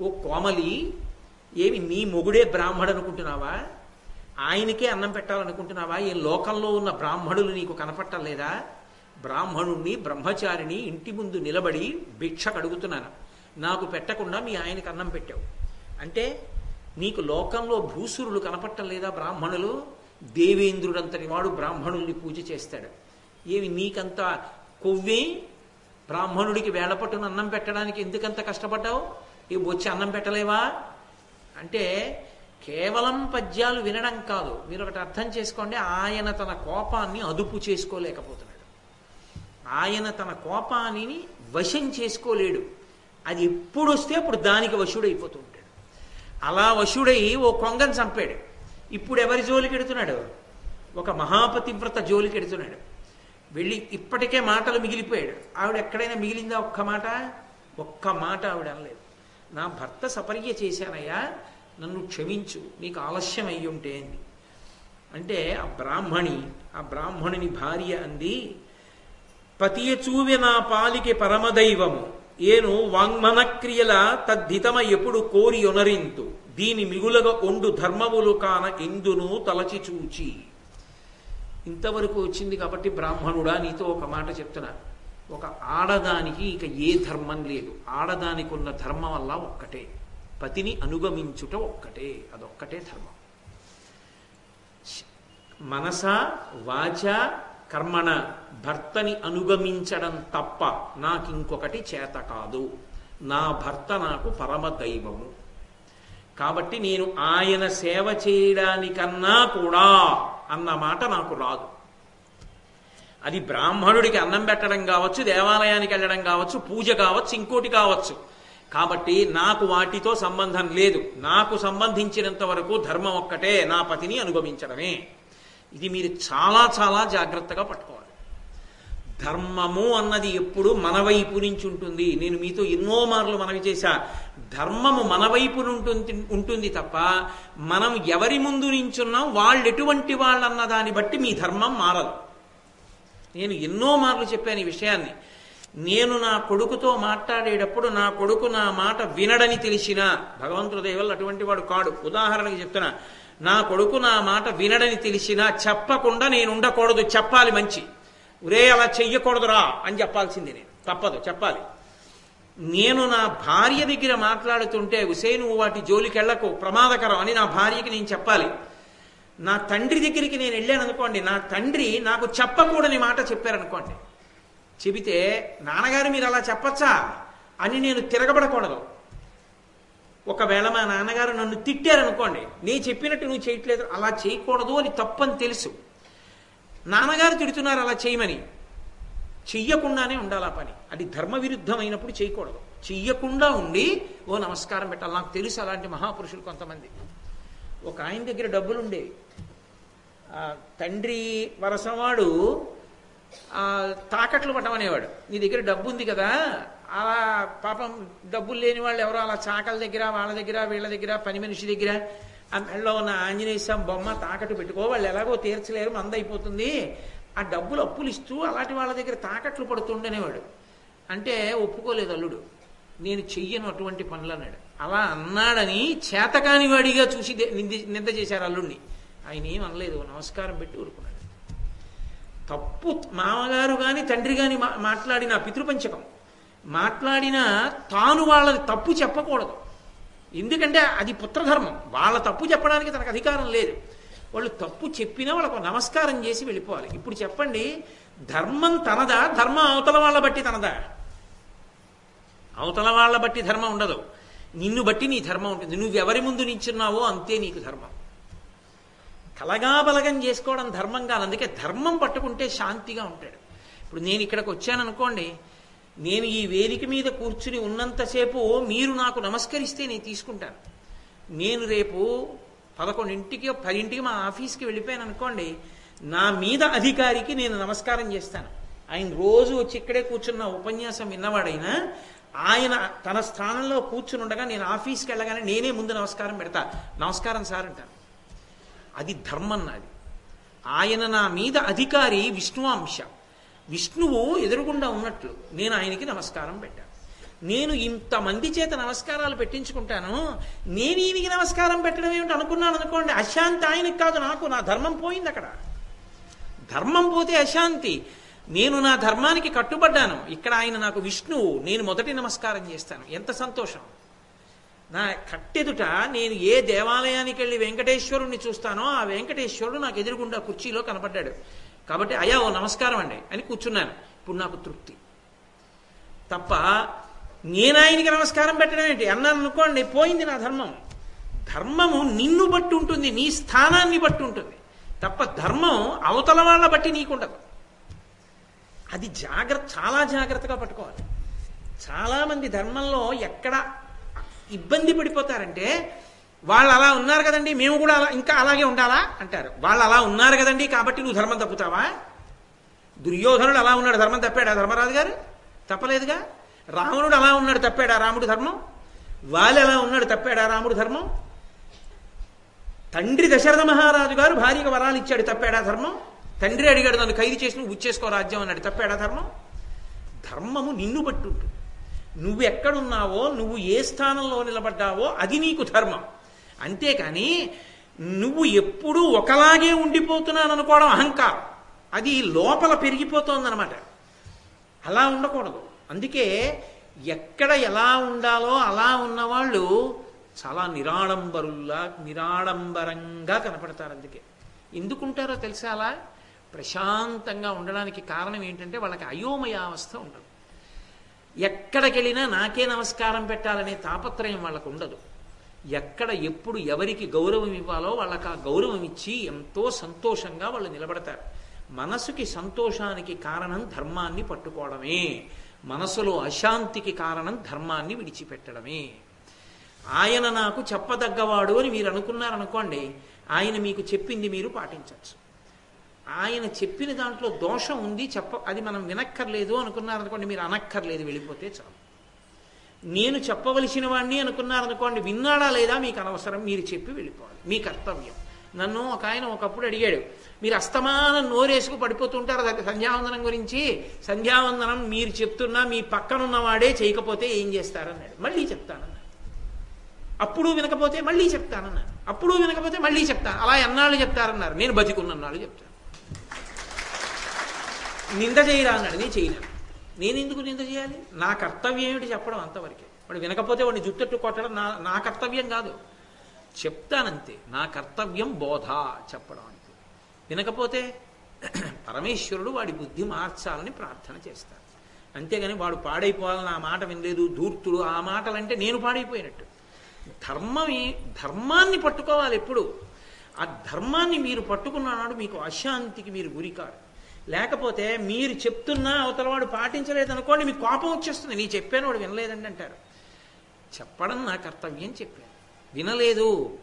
ఓ కోమలి ఏమి నీ మొగుడే బ్రాహ్మడు అనుకుంటున్నావా? ఆయనకే అన్నం పెట్టాలనుకుంటున్నావా? ఈ లోకంలో ఉన్న బ్రాహ్మణులు నీకు కనపట్టలేదా బ్రాహ్మణుణ్ణి బ్రహ్మచారిని ఇంటి ముందు నిలబడి భిక్ష కడుగుతున్నాను. నాకు పెట్టకుండా మీ ఆయనకి అన్నం పెట్టావు. అంటే నీకు లోకంలో భూసురులు కనపట్టం లేదా బ్రాహ్మణులు? దేవేంద్రుడంతటి వాడు బ్రాహ్మణుల్ని పూజ చేస్తాడు. ఏమి నీకంత కొవ్వే? బ్రాహ్మణుడికి వేళపట్టును అన్నం పెట్టడానికి ఎందుకంత కష్టపడ్డావు? ఇవి వచ్చి అన్నం పెట్టలేవా? అంటే కేవలం పద్యాలు వినడం కాదు. మీరు ఒకటి అర్థం చేసుకోండి ఆయన తన కోపాన్ని అదుపు చేసుకోలేకపోతున్నాడు. ఆయన తన కోపాన్ని వశం చేసుకోలేడు. అది ఎప్పుడు వస్తే అప్పుడు దానికి వశుడైపోతూ ఉంటాడు. అలా వశుడై ఓ కొంగని చంపాడు. ఇప్పుడు ఎవరి జోలికి ఎడుతున్నాడు? ఒక మహాపతివ్రత జోలికి ఎడుతున్నాడు. వెళ్ళి ఇప్పటికే మాటలు మిగిలిపోయాడు. ఆవిడ ఎక్కడైనా మిగిలిందా ఒక్క మాట? ఒక్క మాట ఆవిడ అనలేదు. నా భర్త సపర్య చేశానయ్యా నన్ను క్షమించు నీకు ఆలస్యం అయ్యి ఉంటే అంది. అంటే ఆ బ్రాహ్మణి ఆ బ్రాహ్మణుని భార్య అంది పతియచూవె నా పాలికి పరమదైవము ఏను వాంగ్మనక్రియల తద్ధితమ ఎప్పుడు కోరి ఒనరింతు దీని మిగులగ ఒండు ధర్మములు కాన ఎందును తలచి చూచి. ఇంతవరకు వచ్చింది కాబట్టి బ్రాహ్మణుడా నీతో ఒక మాట చెప్తున్నా. ఒక ఆడదానికి ఇక ఏ ధర్మం లేదు. ఆడదానికి ఉన్న ధర్మం వల్ల ఒక్కటే. పతిని అనుగమించుట ఒక్కటే. అదొక్కటే ధర్మం. మనస వాచ కర్మణ భర్తని అనుగమించడం తప్ప నాకింకొకటి చేత కాదు. నా భర్త నాకు పరమ దైవము. కాబట్టి నేను ఆయన సేవ చేయడానికన్నా కూడా అన్న మాట నాకు రాదు. అది బ్రాహ్మణుడికి అన్నం పెట్టడం కావచ్చు దేవాలయానికి వెళ్ళడం కావచ్చు పూజ కావచ్చు ఇంకోటి కావచ్చు. కాబట్టి నాకు వాటితో సంబంధం లేదు. నాకు సంబంధించినంత వరకు ధర్మం ఒక్కటే నా పతిని అనుగమించడమే. ఇది మీరు చాలా చాలా జాగ్రత్తగా పట్టుకోవాలి. ధర్మము అన్నది ఎప్పుడు మన వైపు నుంచి ఉంటుంది. నేను మీతో ఎన్నో మార్లు మనవి చేశా. ధర్మము మన వైపు ఉంటుంది ఉంటుంది తప్ప మనం ఎవరి ముందు నించున్నాం వాళ్ళు ఎటువంటి వాళ్ళు అన్న దాన్ని బట్టి మీ ధర్మం మారదు. నేను ఎన్నో మార్లు చెప్పాను ఈ విషయాన్ని. నేను నా కొడుకుతో మాట్లాడేటప్పుడు నా కొడుకు నా మాట వినడని తెలిసిన భగవంతుడు దేవుళ్ళు అటువంటి వాడు కాడు. ఉదాహరణకి చెప్తున్నా నా కొడుకు నా మాట వినడని తెలిసినా చెప్పకుండా నేను ఉండకూడదు చెప్పాలి మంచి. ఒరే అలా చెయ్యకూడదురా అని చెప్పాల్సింది నేను. తప్పదు చెప్పాలి. నేను నా భార్య దగ్గర మాట్లాడుతుంటే ఉసే నువ్వు వాటి జోలికెళ్ళకు ప్రమాదకరం అని నా భార్యకి నేను చెప్పాలి. నా తండ్రి దగ్గరికి నేను వెళ్ళాను అనుకోండి నా తండ్రి నాకు చెప్పకూడని మాట చెప్పారనుకోండి చెబితే నాన్నగారు మీరు అలా చెప్పచ్చా? అని నేను తిరగబడకూడదు. ఒకవేళ మా నాన్నగారు నన్ను తిట్టారనుకోండి నేను చెప్పినట్టు నువ్వు చేయట్లేదు అలా చేయకూడదు అని తప్పని తెలుసు. నాన్నగారు తిడుతున్నారు అలా చేయమని. చెయ్యకుండానే ఉండాలి ఆ పని. అది ధర్మ విరుద్ధమైనప్పుడు చేయకూడదు. చెయ్యకుండా ఉండి ఓ నమస్కారం పెట్టాలి. నాకు తెలుసు అలాంటి మహాపురుషులు కొంతమంది. ఒక ఆయన దగ్గర డబ్బులు ఉండేవి ఆ తండ్రి వరసవాడు ఆ, తాకట్లు పట్టమనేవాడు. నీ దగ్గర డబ్బు ఉంది కదా అలా పాపం డబ్బులు లేని వాళ్ళు ఎవరో అలా చాకల దగ్గర వాళ్ళ దగ్గర వీళ్ళ దగ్గర పని మనిషి దగ్గర ఆ మెడలో ఉన్న ఆంజనేయ స్వామి బొమ్మ తాకట్టు పెట్టుకో వాళ్ళు ఎలాగో తీర్చలేరు మందైపోతుంది ఆ డబ్బులు అప్పులు ఇస్తూ అలాంటి వాళ్ళ దగ్గర తాకట్లు పడుతుండనేవాడు. అంటే ఒప్పుకోలేదు అల్లుడు. నేను చెయ్యను అటువంటి పనులు అన్నాడు. అలా అన్నాడని చేతకాని వాడిగా చూసి నింది- నింద చేశారు అల్లుడిని ఆయన ఏం అనలేదు నమస్కారం పెట్టి ఊరుకున్నాడు. తప్పు మామగారు కానీ తండ్రి కానీ మాట్లాడిన పితృపంచకం. మాట్లాడిన తాను వాళ్ళది తప్పు చెప్పకూడదు. ఎందుకంటే అది పుత్రధర్మం. వాళ్ళ తప్పు చెప్పడానికి తనకు అధికారం లేదు. వాళ్ళు తప్పు చెప్పినా వాళ్ళకు నమస్కారం చేసి వెళ్ళిపోవాలి. ఇప్పుడు చెప్పండి ధర్మం తనదా? ధర్మం అవతల వాళ్ళ బట్టి తనదా? అవతల వాళ్ళ బట్టి ధర్మం ఉండదు. నిన్ను బట్టి నీ ధర్మం ఉంటుంది. నువ్వు ఎవరి ముందు నించున్నావో అంతే నీకు ధర్మం. కలగాబలగం చేసుకోవడం ధర్మం కాదు. అందుకే ధర్మం పట్టుకుంటే శాంతిగా ఉంటాడు. ఇప్పుడు నేను ఇక్కడికి వచ్చాను అనుకోండి నేను ఈ వేదిక మీద కూర్చుని ఉన్నంతసేపు మీరు నాకు నమస్కరిస్తే నేను తీసుకుంటాను. నేను రేపు పదకొండింటికి పదింటికి మా ఆఫీస్కి వెళ్ళిపోయాను అనుకోండి నా మీద అధికారికి నేను నమస్కారం చేస్తాను. ఆయన రోజు వచ్చి ఇక్కడే కూర్చున్న ఉపన్యాసం విన్నవాడైనా ఆయన తన స్థానంలో కూర్చుని ఉండగా నేను ఆఫీస్కి వెళ్ళగానే నేనే ముందు నమస్కారం పెడతా. నమస్కారం సార్ అంటాను. అది ధర్మం నాది. ఆయన నా మీద అధికారి విష్ణు విష్ణువు ఎదురుగుండా ఉన్నట్లు నేను ఆయనకి నమస్కారం పెట్టాను నేను ఇంతమంది చేత నమస్కారాలు పెట్టించుకుంటాను. నేను ఈయనకి నమస్కారం పెట్టడం ఏమిటి అనుకున్నాను అనుకోండి అశాంతి ఆయనకి కాదు నాకు నా ధర్మం పోయింది అక్కడ. ధర్మం పోతే అశాంతి. నేను నా ధర్మానికి కట్టుబడ్డాను. ఇక్కడ ఆయన నాకు విష్ణువు. నేను మొదటి నమస్కారం చేస్తాను. ఎంత సంతోషం. నా కట్టెదుట నేను ఏ దేవాలయానికి వెళ్ళి వెంకటేశ్వరుణ్ణి చూస్తానో ఆ వెంకటేశ్వరుడు నాకు ఎదురుగుండా కుర్చీలో కనపడ్డాడు. కాబట్టి అయ్యా ఓ నమస్కారం అండి అని కూర్చున్నాను. ఇప్పుడు నాకు తృప్తి. తప్ప నేను ఆయనకి నమస్కారం పెట్టడం ఏంటి? అన్నాను అనుకోండి పోయింది నా ధర్మం. ధర్మము నిన్ను బట్టి ఉంటుంది నీ స్థానాన్ని బట్టి ఉంటుంది. తప్ప ధర్మం అవతల వాళ్ళ బట్టి నీకుండదు. అది జాగ్రత్త చాలా జాగ్రత్తగా పట్టుకోవాలి. చాలా మంది ధర్మంలో ఎక్కడ ఇబ్బంది పడిపోతారంటే వాళ్ళు అలా ఉన్నారు కదండి మేము కూడా అలా ఇంకా అలాగే ఉండాలా? అంటారు. వాళ్ళు అలా ఉన్నారు కదండి కాబట్టి నువ్వు ధర్మం తప్పుతావా? దుర్యోధనుడు అలా ఉన్నాడు ధర్మం తప్పాడా? ధర్మరాజు గారు? తప్పలేదుగా? రావణుడు అలా ఉన్నాడు తప్పాడా రాముడు ధర్మం? వాళ్ళు ఎలా ఉన్నాడు తప్పాడా రాముడు ధర్మం? తండ్రి దశరథ మహారాజు గారు భార్యకు వరాలు ఇచ్చాడు తప్పాడా ధర్మం? తండ్రి అడిగాడు నన్ను ఖైదు చేసి నువ్వు ఉచ్చేసుకో రాజ్యం అన్నాడు తప్పాడా ధర్మం? ధర్మము నిన్ను బట్టి ఉంటుంది. నువ్వు ఎక్కడున్నావో నువ్వు ఏ స్థానంలో నిలబడ్డావో అది నీకు ధర్మం. అంతేకాని నువ్వు ఎప్పుడూ ఒకలాగే ఉండిపోతున్నాను అనుకోవడం అహంకారం. అది లోపల పెరిగిపోతోందనమాట అలా ఉండకూడదు. అందుకే ఎక్కడ ఎలా ఉండాలో అలా ఉన్నవాళ్ళు చాలా నిరాడంబరుల్లా నిరాడంబరంగా కనపడతారు అందుకే. ఎందుకుంటారో తెలుసా అలా? ప్రశాంతంగా ఉండడానికి కారణం ఏంటంటే వాళ్ళకి అయోమయావస్థ ఉండదు. ఎక్కడికెళ్ళినా నాకే నమస్కారం పెట్టాలనే తాపత్రయం వాళ్ళకు ఉండదు. ఎక్కడ ఎప్పుడు ఎవరికి గౌరవం ఇవ్వాలో వాళ్ళకి ఆ గౌరవం ఇచ్చి ఎంతో సంతోషంగా వాళ్ళు నిలబడతారు. మనసుకి సంతోషానికి కారణం ధర్మాన్ని పట్టుకోవడమే. మనసులో అశాంతికి కారణం ధర్మాన్ని విడిచిపెట్టడమే. ఆయన నాకు చెప్పదగ్గవాడు అని మీరు అనుకున్నారనుకోండి ఆయన మీకు చెప్పింది మీరు పాటించవచ్చు. ఆయన చెప్పిన దాంట్లో దోషం ఉంది చెప్ప అది మనం వినక్కర్లేదు అనుకున్నారనుకోండి మీరు అనక్కర్లేదు వెళ్ళిపోతే చాలు. నేను చెప్పవలసిన వాడిని అనుకున్నారనుకోండి విన్నాడా లేదా మీకు అనవసరం మీరు చెప్పి వెళ్ళిపోవాలి. మీ కర్తవ్యం. నన్ను ఒక ఆయన ఒకప్పుడు అడిగాడు మీరు అస్తమానం నోరేసుకు పడిపోతుంటారు అది సంధ్యావందనం గురించి. సంధ్యావందనం మీరు చెప్తున్నా మీ పక్కనున్న వాడే చేయకపోతే ఏం చేస్తారన్నాడు. మళ్ళీ చెప్తానన్నాడు. అప్పుడు వినకపోతే మళ్ళీ చెప్తానన్నాడు. అప్పుడు వినకపోతే మళ్ళీ చెప్తాను. అలా ఎన్నాళ్ళు చెప్తారన్నారు. నేను బతికున్నన్నాళ్ళు చెప్తాను. నింద చేయరా అన్నాడు. నేను చేయలేను. నేను ఎందుకు నింద చేయాలి? నా కర్తవ్యం ఏమిటి చెప్పడం అంతవరకే. వాడు వినకపోతే వాడిని జుట్టట్టు కొట్టడం నా నా కర్తవ్యం కాదు. చెప్తానంతే. నా కర్తవ్యం బోధ చెప్పడం అంతే. వినకపోతే పరమేశ్వరుడు వాడి బుద్ధి మార్చాలని ప్రార్థన చేస్తాడు. అంతేగాని వాడు పాడైపోవాలని నా మాట వినలేదు ధూర్తుడు ఆ మాటలంటే నేను పాడైపోయినట్టు. ధర్మమే ధర్మాన్ని పట్టుకోవాలి ఎప్పుడు. ఆ ధర్మాన్ని మీరు పట్టుకున్నాడు మీకు అశాంతికి మీరు గురికారు. లేకపోతే మీరు చెప్తున్నా అవతలవాడు పాటించలేదనుకోండి మీకు కోపం వచ్చేస్తుంది. నీ చెప్పాను వాడు వినలేదండి అంటారు. చెప్పడం నా కర్తవ్యం చెప్పాను. వినలేదు.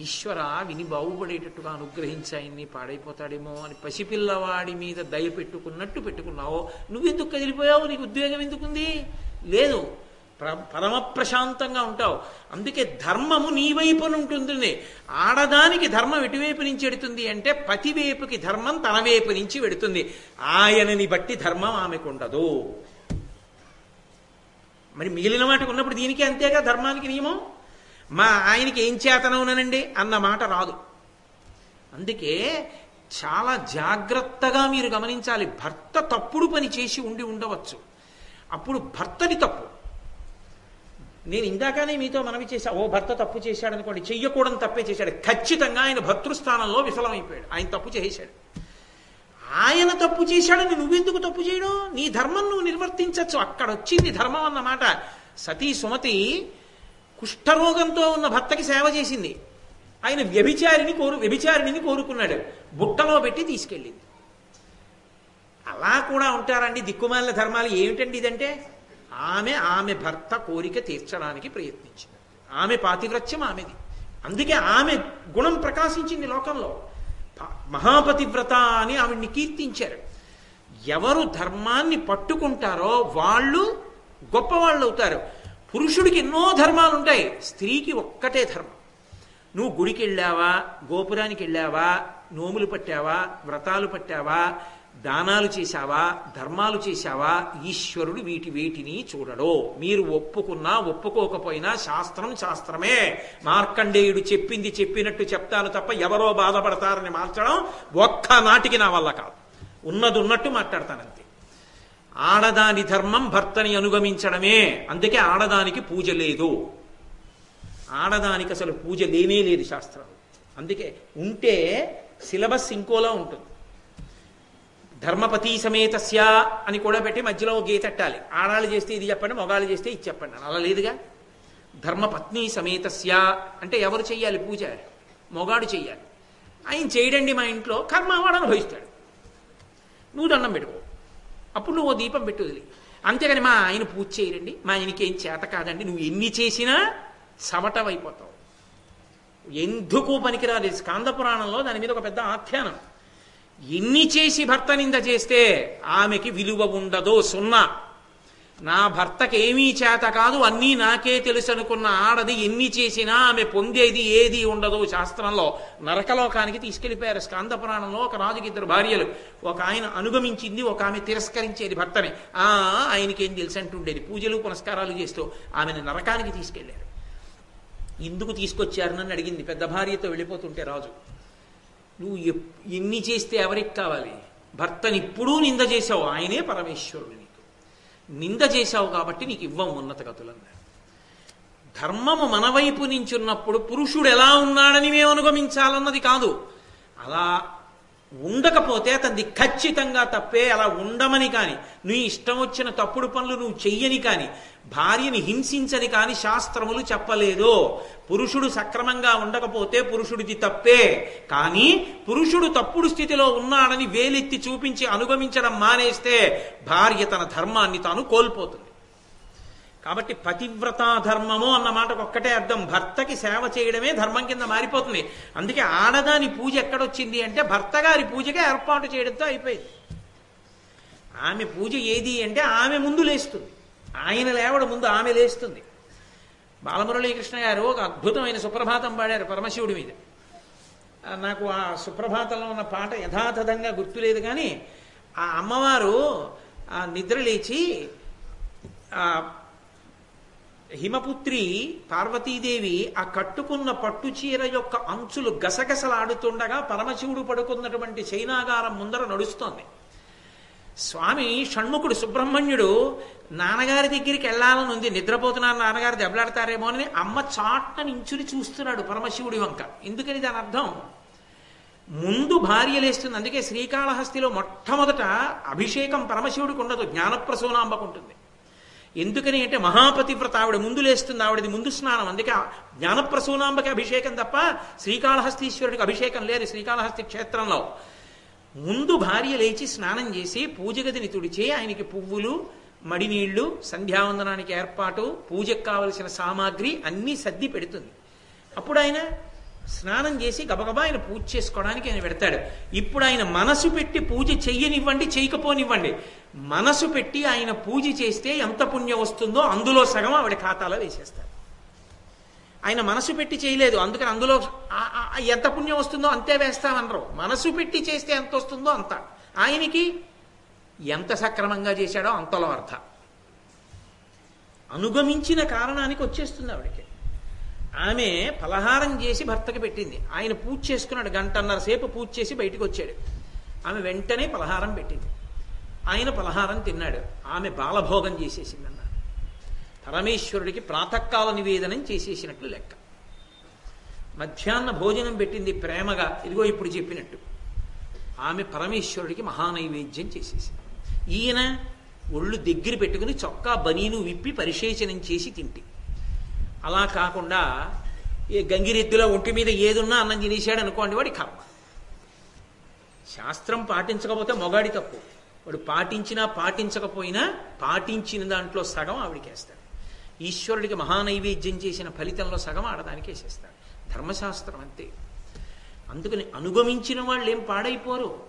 ఈశ్వర విని బాగుపడేటట్టుగా అనుగ్రహించాయన్ని పాడైపోతాడేమో అని పసిపిల్లవాడి మీద దయ పెట్టుకున్నట్టు పెట్టుకున్నావు నువ్వెందుకు కదిలిపోయావు? నీకు ఉద్వేగం ఎందుకుంది? లేదు. పరమ ప్రశాంతంగా ఉంటావు. అందుకే ధర్మము నీ వైపున ఉంటుంది ఆడదానికి ధర్మం ఎటువైపు నుంచి వెడుతుంది అంటే పతి వైపుకి ధర్మం తన వైపు నుంచి వెడుతుంది. ఆయనని బట్టి ధర్మం ఆమెకు ఉండదు. మరి మిగిలిన మాటకు ఉన్నప్పుడు దీనికి అంతేగా ధర్మానికి నియమం? మా ఆయనకి ఏం చేతనవునండి అన్న మాట రాదు. అందుకే చాలా జాగ్రత్తగా మీరు గమనించాలి. భర్త తప్పుడు పని చేసి ఉండి ఉండవచ్చు. అప్పుడు భర్తని తప్పు. నేను ఇందాకనే మీతో మనవి చేశా ఓ భర్త తప్పు చేశాడు అనుకోండి చెయ్యకూడని తప్పే చేశాడు. ఖచ్చితంగా ఆయన భర్తృస్థానంలో విఫలమైపోయాడు. ఆయన తప్పు చేశాడు. ఆయన తప్పు చేశాడని నువ్వెందుకు తప్పు చేయడం? నీ ధర్మం నువ్వు నిర్వర్తించవచ్చు అక్కడ వచ్చింది ధర్మం అన్నమాట. సతీ సుమతి కుష్ఠరోగంతో ఉన్న భర్తకి సేవ చేసింది. ఆయన వ్యభిచారిని కోరు వ్యభిచారిణిని కోరుకున్నాడు. బుట్టలో పెట్టి తీసుకెళ్ళింది. అలా కూడా ఉంటారండి దిక్కుమాలిన ధర్మాలు. ఏమిటండి ఇదంటే? ఆమె ఆమె భర్త కోరిక తీర్చడానికి ప్రయత్నించింది. ఆమె పాతివ్రత్యం ఆమెది. అందుకే ఆమె గుణం ప్రకాశించింది లోకంలో. మహాపతివ్రత అని ఆవిడ్ని కీర్తించారు. ఎవరు ధర్మాన్ని పట్టుకుంటారో వాళ్ళు గొప్పవాళ్ళు అవుతారు పురుషుడికి ఎన్నో ధర్మాలు ఉంటాయి స్త్రీకి ఒక్కటే ధర్మం. నువ్వు గుడికి వెళ్ళావా గోపురానికి వెళ్ళావా నోములు పట్టావా వ్రతాలు పట్టావా దానాలు చేశావా? ధర్మాలు చేశావా? ఈశ్వరుడు వీటి వేటిని చూడడో. మీరు ఒప్పుకున్నా ఒప్పుకోకపోయినా శాస్త్రం శాస్త్రమే. మార్కండేయుడు చెప్పింది చెప్పినట్టు చెప్తాను తప్ప ఎవరో బాధపడతారని మార్చడం ఒక్క నాటికి నా వల్ల కాదు. ఉన్నది ఉన్నట్టు మాట్లాడతానంతే. ఆడదాని ధర్మం భర్తని అనుగమించడమే. అందుకే ఆడదానికి పూజ లేదు. ఆడదానికి అసలు పూజ లేనే లేదు శాస్త్రం. అందుకే ఉంటే సిలబస్ ఇంకోలా ఉంటుంది. ధర్మపతి సమేతస్య అని కూడా పెట్టి మధ్యలో గీతట్టాలి ఆడాలు చేస్తే ఇది చెప్పండి మొగాలు చేస్తే ఇది చెప్పండి అలా లేదుగా? ధర్మపత్ని సమేతస్య అంటే ఎవరు చెయ్యాలి పూజ? మొగాడు చెయ్యాలి. ఆయన చేయడండి మా ఇంట్లో కర్మ వాడు అనుభవిస్తాడు. నువ్వు దండం పెట్టుకో. అప్పుడు నువ్వు దీపం పెట్టు వదిలి. అంతేగాని మా ఆయన పూజ చేయరండి మా ఆయనకి ఏం చేత కాదండి. నువ్వు ఎన్ని చేసినా సమటమైపోతావు ఎందుకు పనికిరాదు స్కాంద పురాణంలో దాని మీద ఒక పెద్ద ఆఖ్యానం. ఎన్ని చేసి భర్త నింద చేస్తే ఆమెకి విలువ ఉండదో సున్నా. నా భర్తకి ఏమీ చేత కాదు అన్నీ నాకే తెలుసు అనుకున్న ఆడది ఎన్ని చేసినా ఆమె పొందేది ఏది ఉండదు శాస్త్రంలో నరకలోకానికి తీసుకెళ్ళిపోయారు. స్కాందపురాణంలో ఒక రాజుకి ఇద్దరు భార్యలు. ఒక ఆయన అనుగమించింది ఒక ఆమె తిరస్కరించేది భర్తని. ఆ ఆయనకి ఏం తెలుసు అంటుండేది. పూజలు పునస్కారాలు చేస్తూ ఆమెను నరకానికి తీసుకెళ్ళారు. ఎందుకు తీసుకొచ్చారనని అడిగింది. పెద్ద భార్యతో వెళ్ళిపోతుంటే రాజు. నువ్వు ఎన్ని చేస్తే ఎవరికి కావాలి? భర్తనిప్పుడూ నింద చేశావు ఆయనే పరమేశ్వరుడు నీకు. నింద చేశావు కాబట్టి నీకు ఇవ్వం ఉన్నత గతులన్నారు ధర్మము మన వైపు నుంచి ఉన్నప్పుడు పురుషుడు ఎలా ఉన్నాడని మేము అనుగమించాలన్నది కాదు. అలా ఉండకపోతే అతనిది ఖచ్చితంగా తప్పే అలా ఉండమని కానీ నీ ఇష్టం వచ్చిన తప్పుడు పనులు నువ్వు చెయ్యని కానీ భార్యని హింసించని కాని శాస్త్రములు చెప్పలేదు. పురుషుడు సక్రమంగా ఉండకపోతే పురుషుడిది తప్పే. కానీ పురుషుడు తప్పుడు స్థితిలో ఉన్నాడని వేలెత్తి చూపించి అనుగమించడం మానేస్తే భార్య తన ధర్మాన్ని తాను కోల్పోతుంది. కాబట్టి పతివ్రతా ధర్మము అన్న మాటకు ఒక్కటే అర్థం. భర్తకి సేవ చేయడమే ధర్మం కింద మారిపోతుంది. అందుకే ఆడదాని పూజ ఎక్కడొచ్చింది అంటే భర్త గారి పూజగా ఏర్పాటు చేయడంతో అయిపోయింది. ఆమె పూజ ఏది అంటే ఆమె ముందు లేస్తుంది. ఆయన లేవడం ముందు ఆమె లేస్తుంది. బాలమురళీకృష్ణ గారు ఒక అద్భుతమైన సుప్రభాతం పాడారు పరమశివుడి మీద. నాకు ఆ సుప్రభాతంలో ఉన్న పాట యథాతథంగా గుర్తులేదు కానీ ఆ అమ్మవారు ఆ నిద్ర లేచి ఆ హిమపుత్రి పార్వతీదేవి ఆ కట్టుకున్న పట్టు చీర యొక్క అంచులు గసగసలాడుతుండగా పరమశివుడు పడుకున్నటువంటి చైనాగారం ముందర నడుస్తోంది. స్వామి షణ్ముఖుడు సుబ్రహ్మణ్యుడు నాన్నగారి దగ్గరికి వెళ్ళాలని ఉంది. నిద్రపోతున్నారు నాన్నగారు దెబ్బలాడతారేమో అని అమ్మ చాట్న నించుని చూస్తున్నాడు పరమశివుడి వంక. ఎందుకని దాని అర్థం? ముందు భార్య లేస్తుంది. అందుకే శ్రీకాళహస్తిలో మొట్టమొదట అభిషేకం పరమశివుడికి ఉండదు. జ్ఞానప్రసూనాంబకు ఉంటుంది ఎందుకని అంటే మహాపతివ్రత. ఆవిడ ముందు లేస్తుంది. ఆవిడది ముందు స్నానం. అందుకే జ్ఞానప్రసూనాంబకి అభిషేకం తప్ప శ్రీకాళహస్తీశ్వరుడికి అభిషేకం లేదు శ్రీకాళహస్తి క్షేత్రంలో. ముందు భార్య లేచి స్నానం చేసి పూజగదిని తుడిచి ఆయనకి పువ్వులు మడినీళ్ళు సంధ్యావందనానికి ఏర్పాటు పూజకు కావలసిన సామాగ్రి అన్నీ సర్ది పెడుతుంది. అప్పుడు ఆయన స్నానం చేసి గబగబా ఆయన పూజ చేసుకోవడానికి ఆయన పెడతాడు ఇప్పుడు ఆయన మనసు పెట్టి పూజ చెయ్యనివ్వండి చేయకపోనివ్వండి. మనసు పెట్టి ఆయన పూజ చేస్తే ఎంత పుణ్యం వస్తుందో అందులో సగం ఆవిడ ఖాతాలో వేసేస్తారు. ఆయన మనసు పెట్టి చేయలేదు. అందుకని అందులో ఎంత పుణ్యం వస్తుందో అంతే వేస్తామనరు. మనసు పెట్టి చేస్తే ఎంత వస్తుందో అంత. ఆయనకి ఎంత సక్రమంగా చేశాడో అంతలో అర్థ. అనుగమించిన కారణానికి వచ్చేస్తుంది ఆవిడకి. ఆమె పలహారం చేసి భర్తకి పెట్టింది. ఆయన పూజ చేసుకున్నాడు. గంటన్నర సేపు పూజ చేసి బయటికి వచ్చాడు. ఆమె వెంటనే పలహారం పెట్టింది. ఆయన పలహారం తిన్నాడు. ఆమె బాలభోగం చేసేసింది. పరమేశ్వరుడికి ప్రాతకాల నివేదనం చేసేసినట్లు లెక్క. మధ్యాహ్న భోజనం పెట్టింది ప్రేమగా ఇదిగో ఇప్పుడు చెప్పినట్టు. ఆమె పరమేశ్వరుడికి మహానైవేద్యం చేసేసింది. ఈయన ఒళ్ళు దగ్గర పెట్టుకుని చొక్కా బనీను విప్పి పరిశేచనం చేసి తింటి. అలా కాకుండా ఏ గంగిరెద్దులో ఒంటి మీద ఏదున్నా అన్నం తినేసాడు అనుకోండి వాడి కర్మ. శాస్త్రం పాటించకపోతే మొగాడి తప్పు. వాడు పాటించినా పాటించకపోయినా పాటించిన దాంట్లో సగం ఆవిడికేస్తాడు. ఈశ్వరుడికి మహానైవేద్యం చేసిన ఫలితంలో సగం ఆడదానికి వేసేస్తాడు ధర్మశాస్త్రం అంతే. అందుకని అనుగమించిన వాళ్ళు ఏం పాడైపోరు.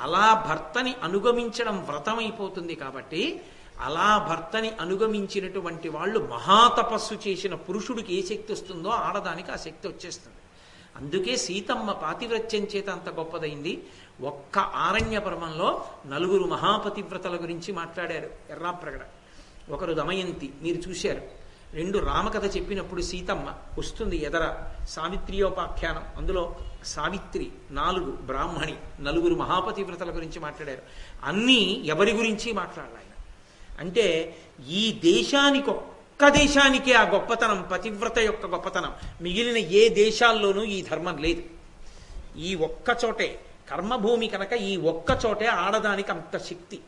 అలా భర్తని అనుగమించడం వ్రతం అయిపోతుంది కాబట్టి అలా భర్తని అనుగమించినటువంటి వాళ్ళు మహాతపస్సు చేసిన పురుషుడికి ఏ శక్తి వస్తుందో ఆడదానికి ఆ శక్తి వచ్చేస్తుంది. అందుకే సీతమ్మ పాతివ్రత్యం చేత అంత గొప్పదైంది. ఒక్క ఆరణ్య పర్వంలో నలుగురు మహాపతివ్రతల గురించి మాట్లాడారు. ఎర్రాప్రగడ. ఒకరు దమయంతి మీరు చూశారు. రెండు రామకథ చెప్పినప్పుడు సీతమ్మ వస్తుంది ఎదర. సావిత్రియోపాఖ్యానం అందులో సావిత్రి నాలుగు బ్రాహ్మణి నలుగురు మహాపతివ్రతల గురించి మాట్లాడారు. అన్నీ ఎవరి గురించి మాట్లాడాలి? ఆయన అంటే ఈ దేశానికి ఒక్క దేశానికే ఆ గొప్పతనం పతివ్రత యొక్క గొప్పతనం. మిగిలిన ఏ దేశాల్లోనూ ఈ ధర్మం లేదు. ఈ ఒక్క చోటే కర్మభూమి కనుక ఈ ఒక్క చోటే ఆడదానికి అంత శక్తి.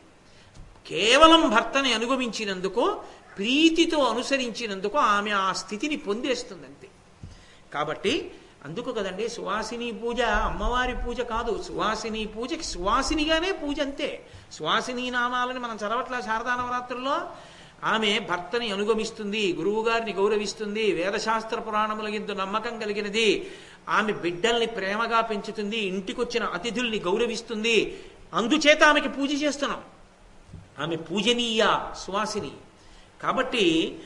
కేవలం భర్తని అనుగమించినందుకు ప్రీతితో అనుసరించినందుకు ఆమె ఆ స్థితిని పొందేస్తుందంతే. కాబట్టి అందుకు కదండి సువాసిని పూజ అమ్మవారి పూజ కాదు సువాసిని పూజకి సువాసినిగానే పూజ అంతే. సువాసిని నామాలని మనం చదవట్ల శారదా నవరాత్రుల్లో ఆమె భర్తని అనుగమిస్తుంది గురువు గారిని గౌరవిస్తుంది వేదశాస్త్ర పురాణముల ఎందు నమ్మకం కలిగినది. ఆమె బిడ్డల్ని ప్రేమగా పెంచుతుంది ఇంటికొచ్చిన అతిథుల్ని గౌరవిస్తుంది. అందుచేత ఆమెకి పూజ చేస్తున్నాం. ఆమె పూజనీయ సువాసిని. కాబట్టి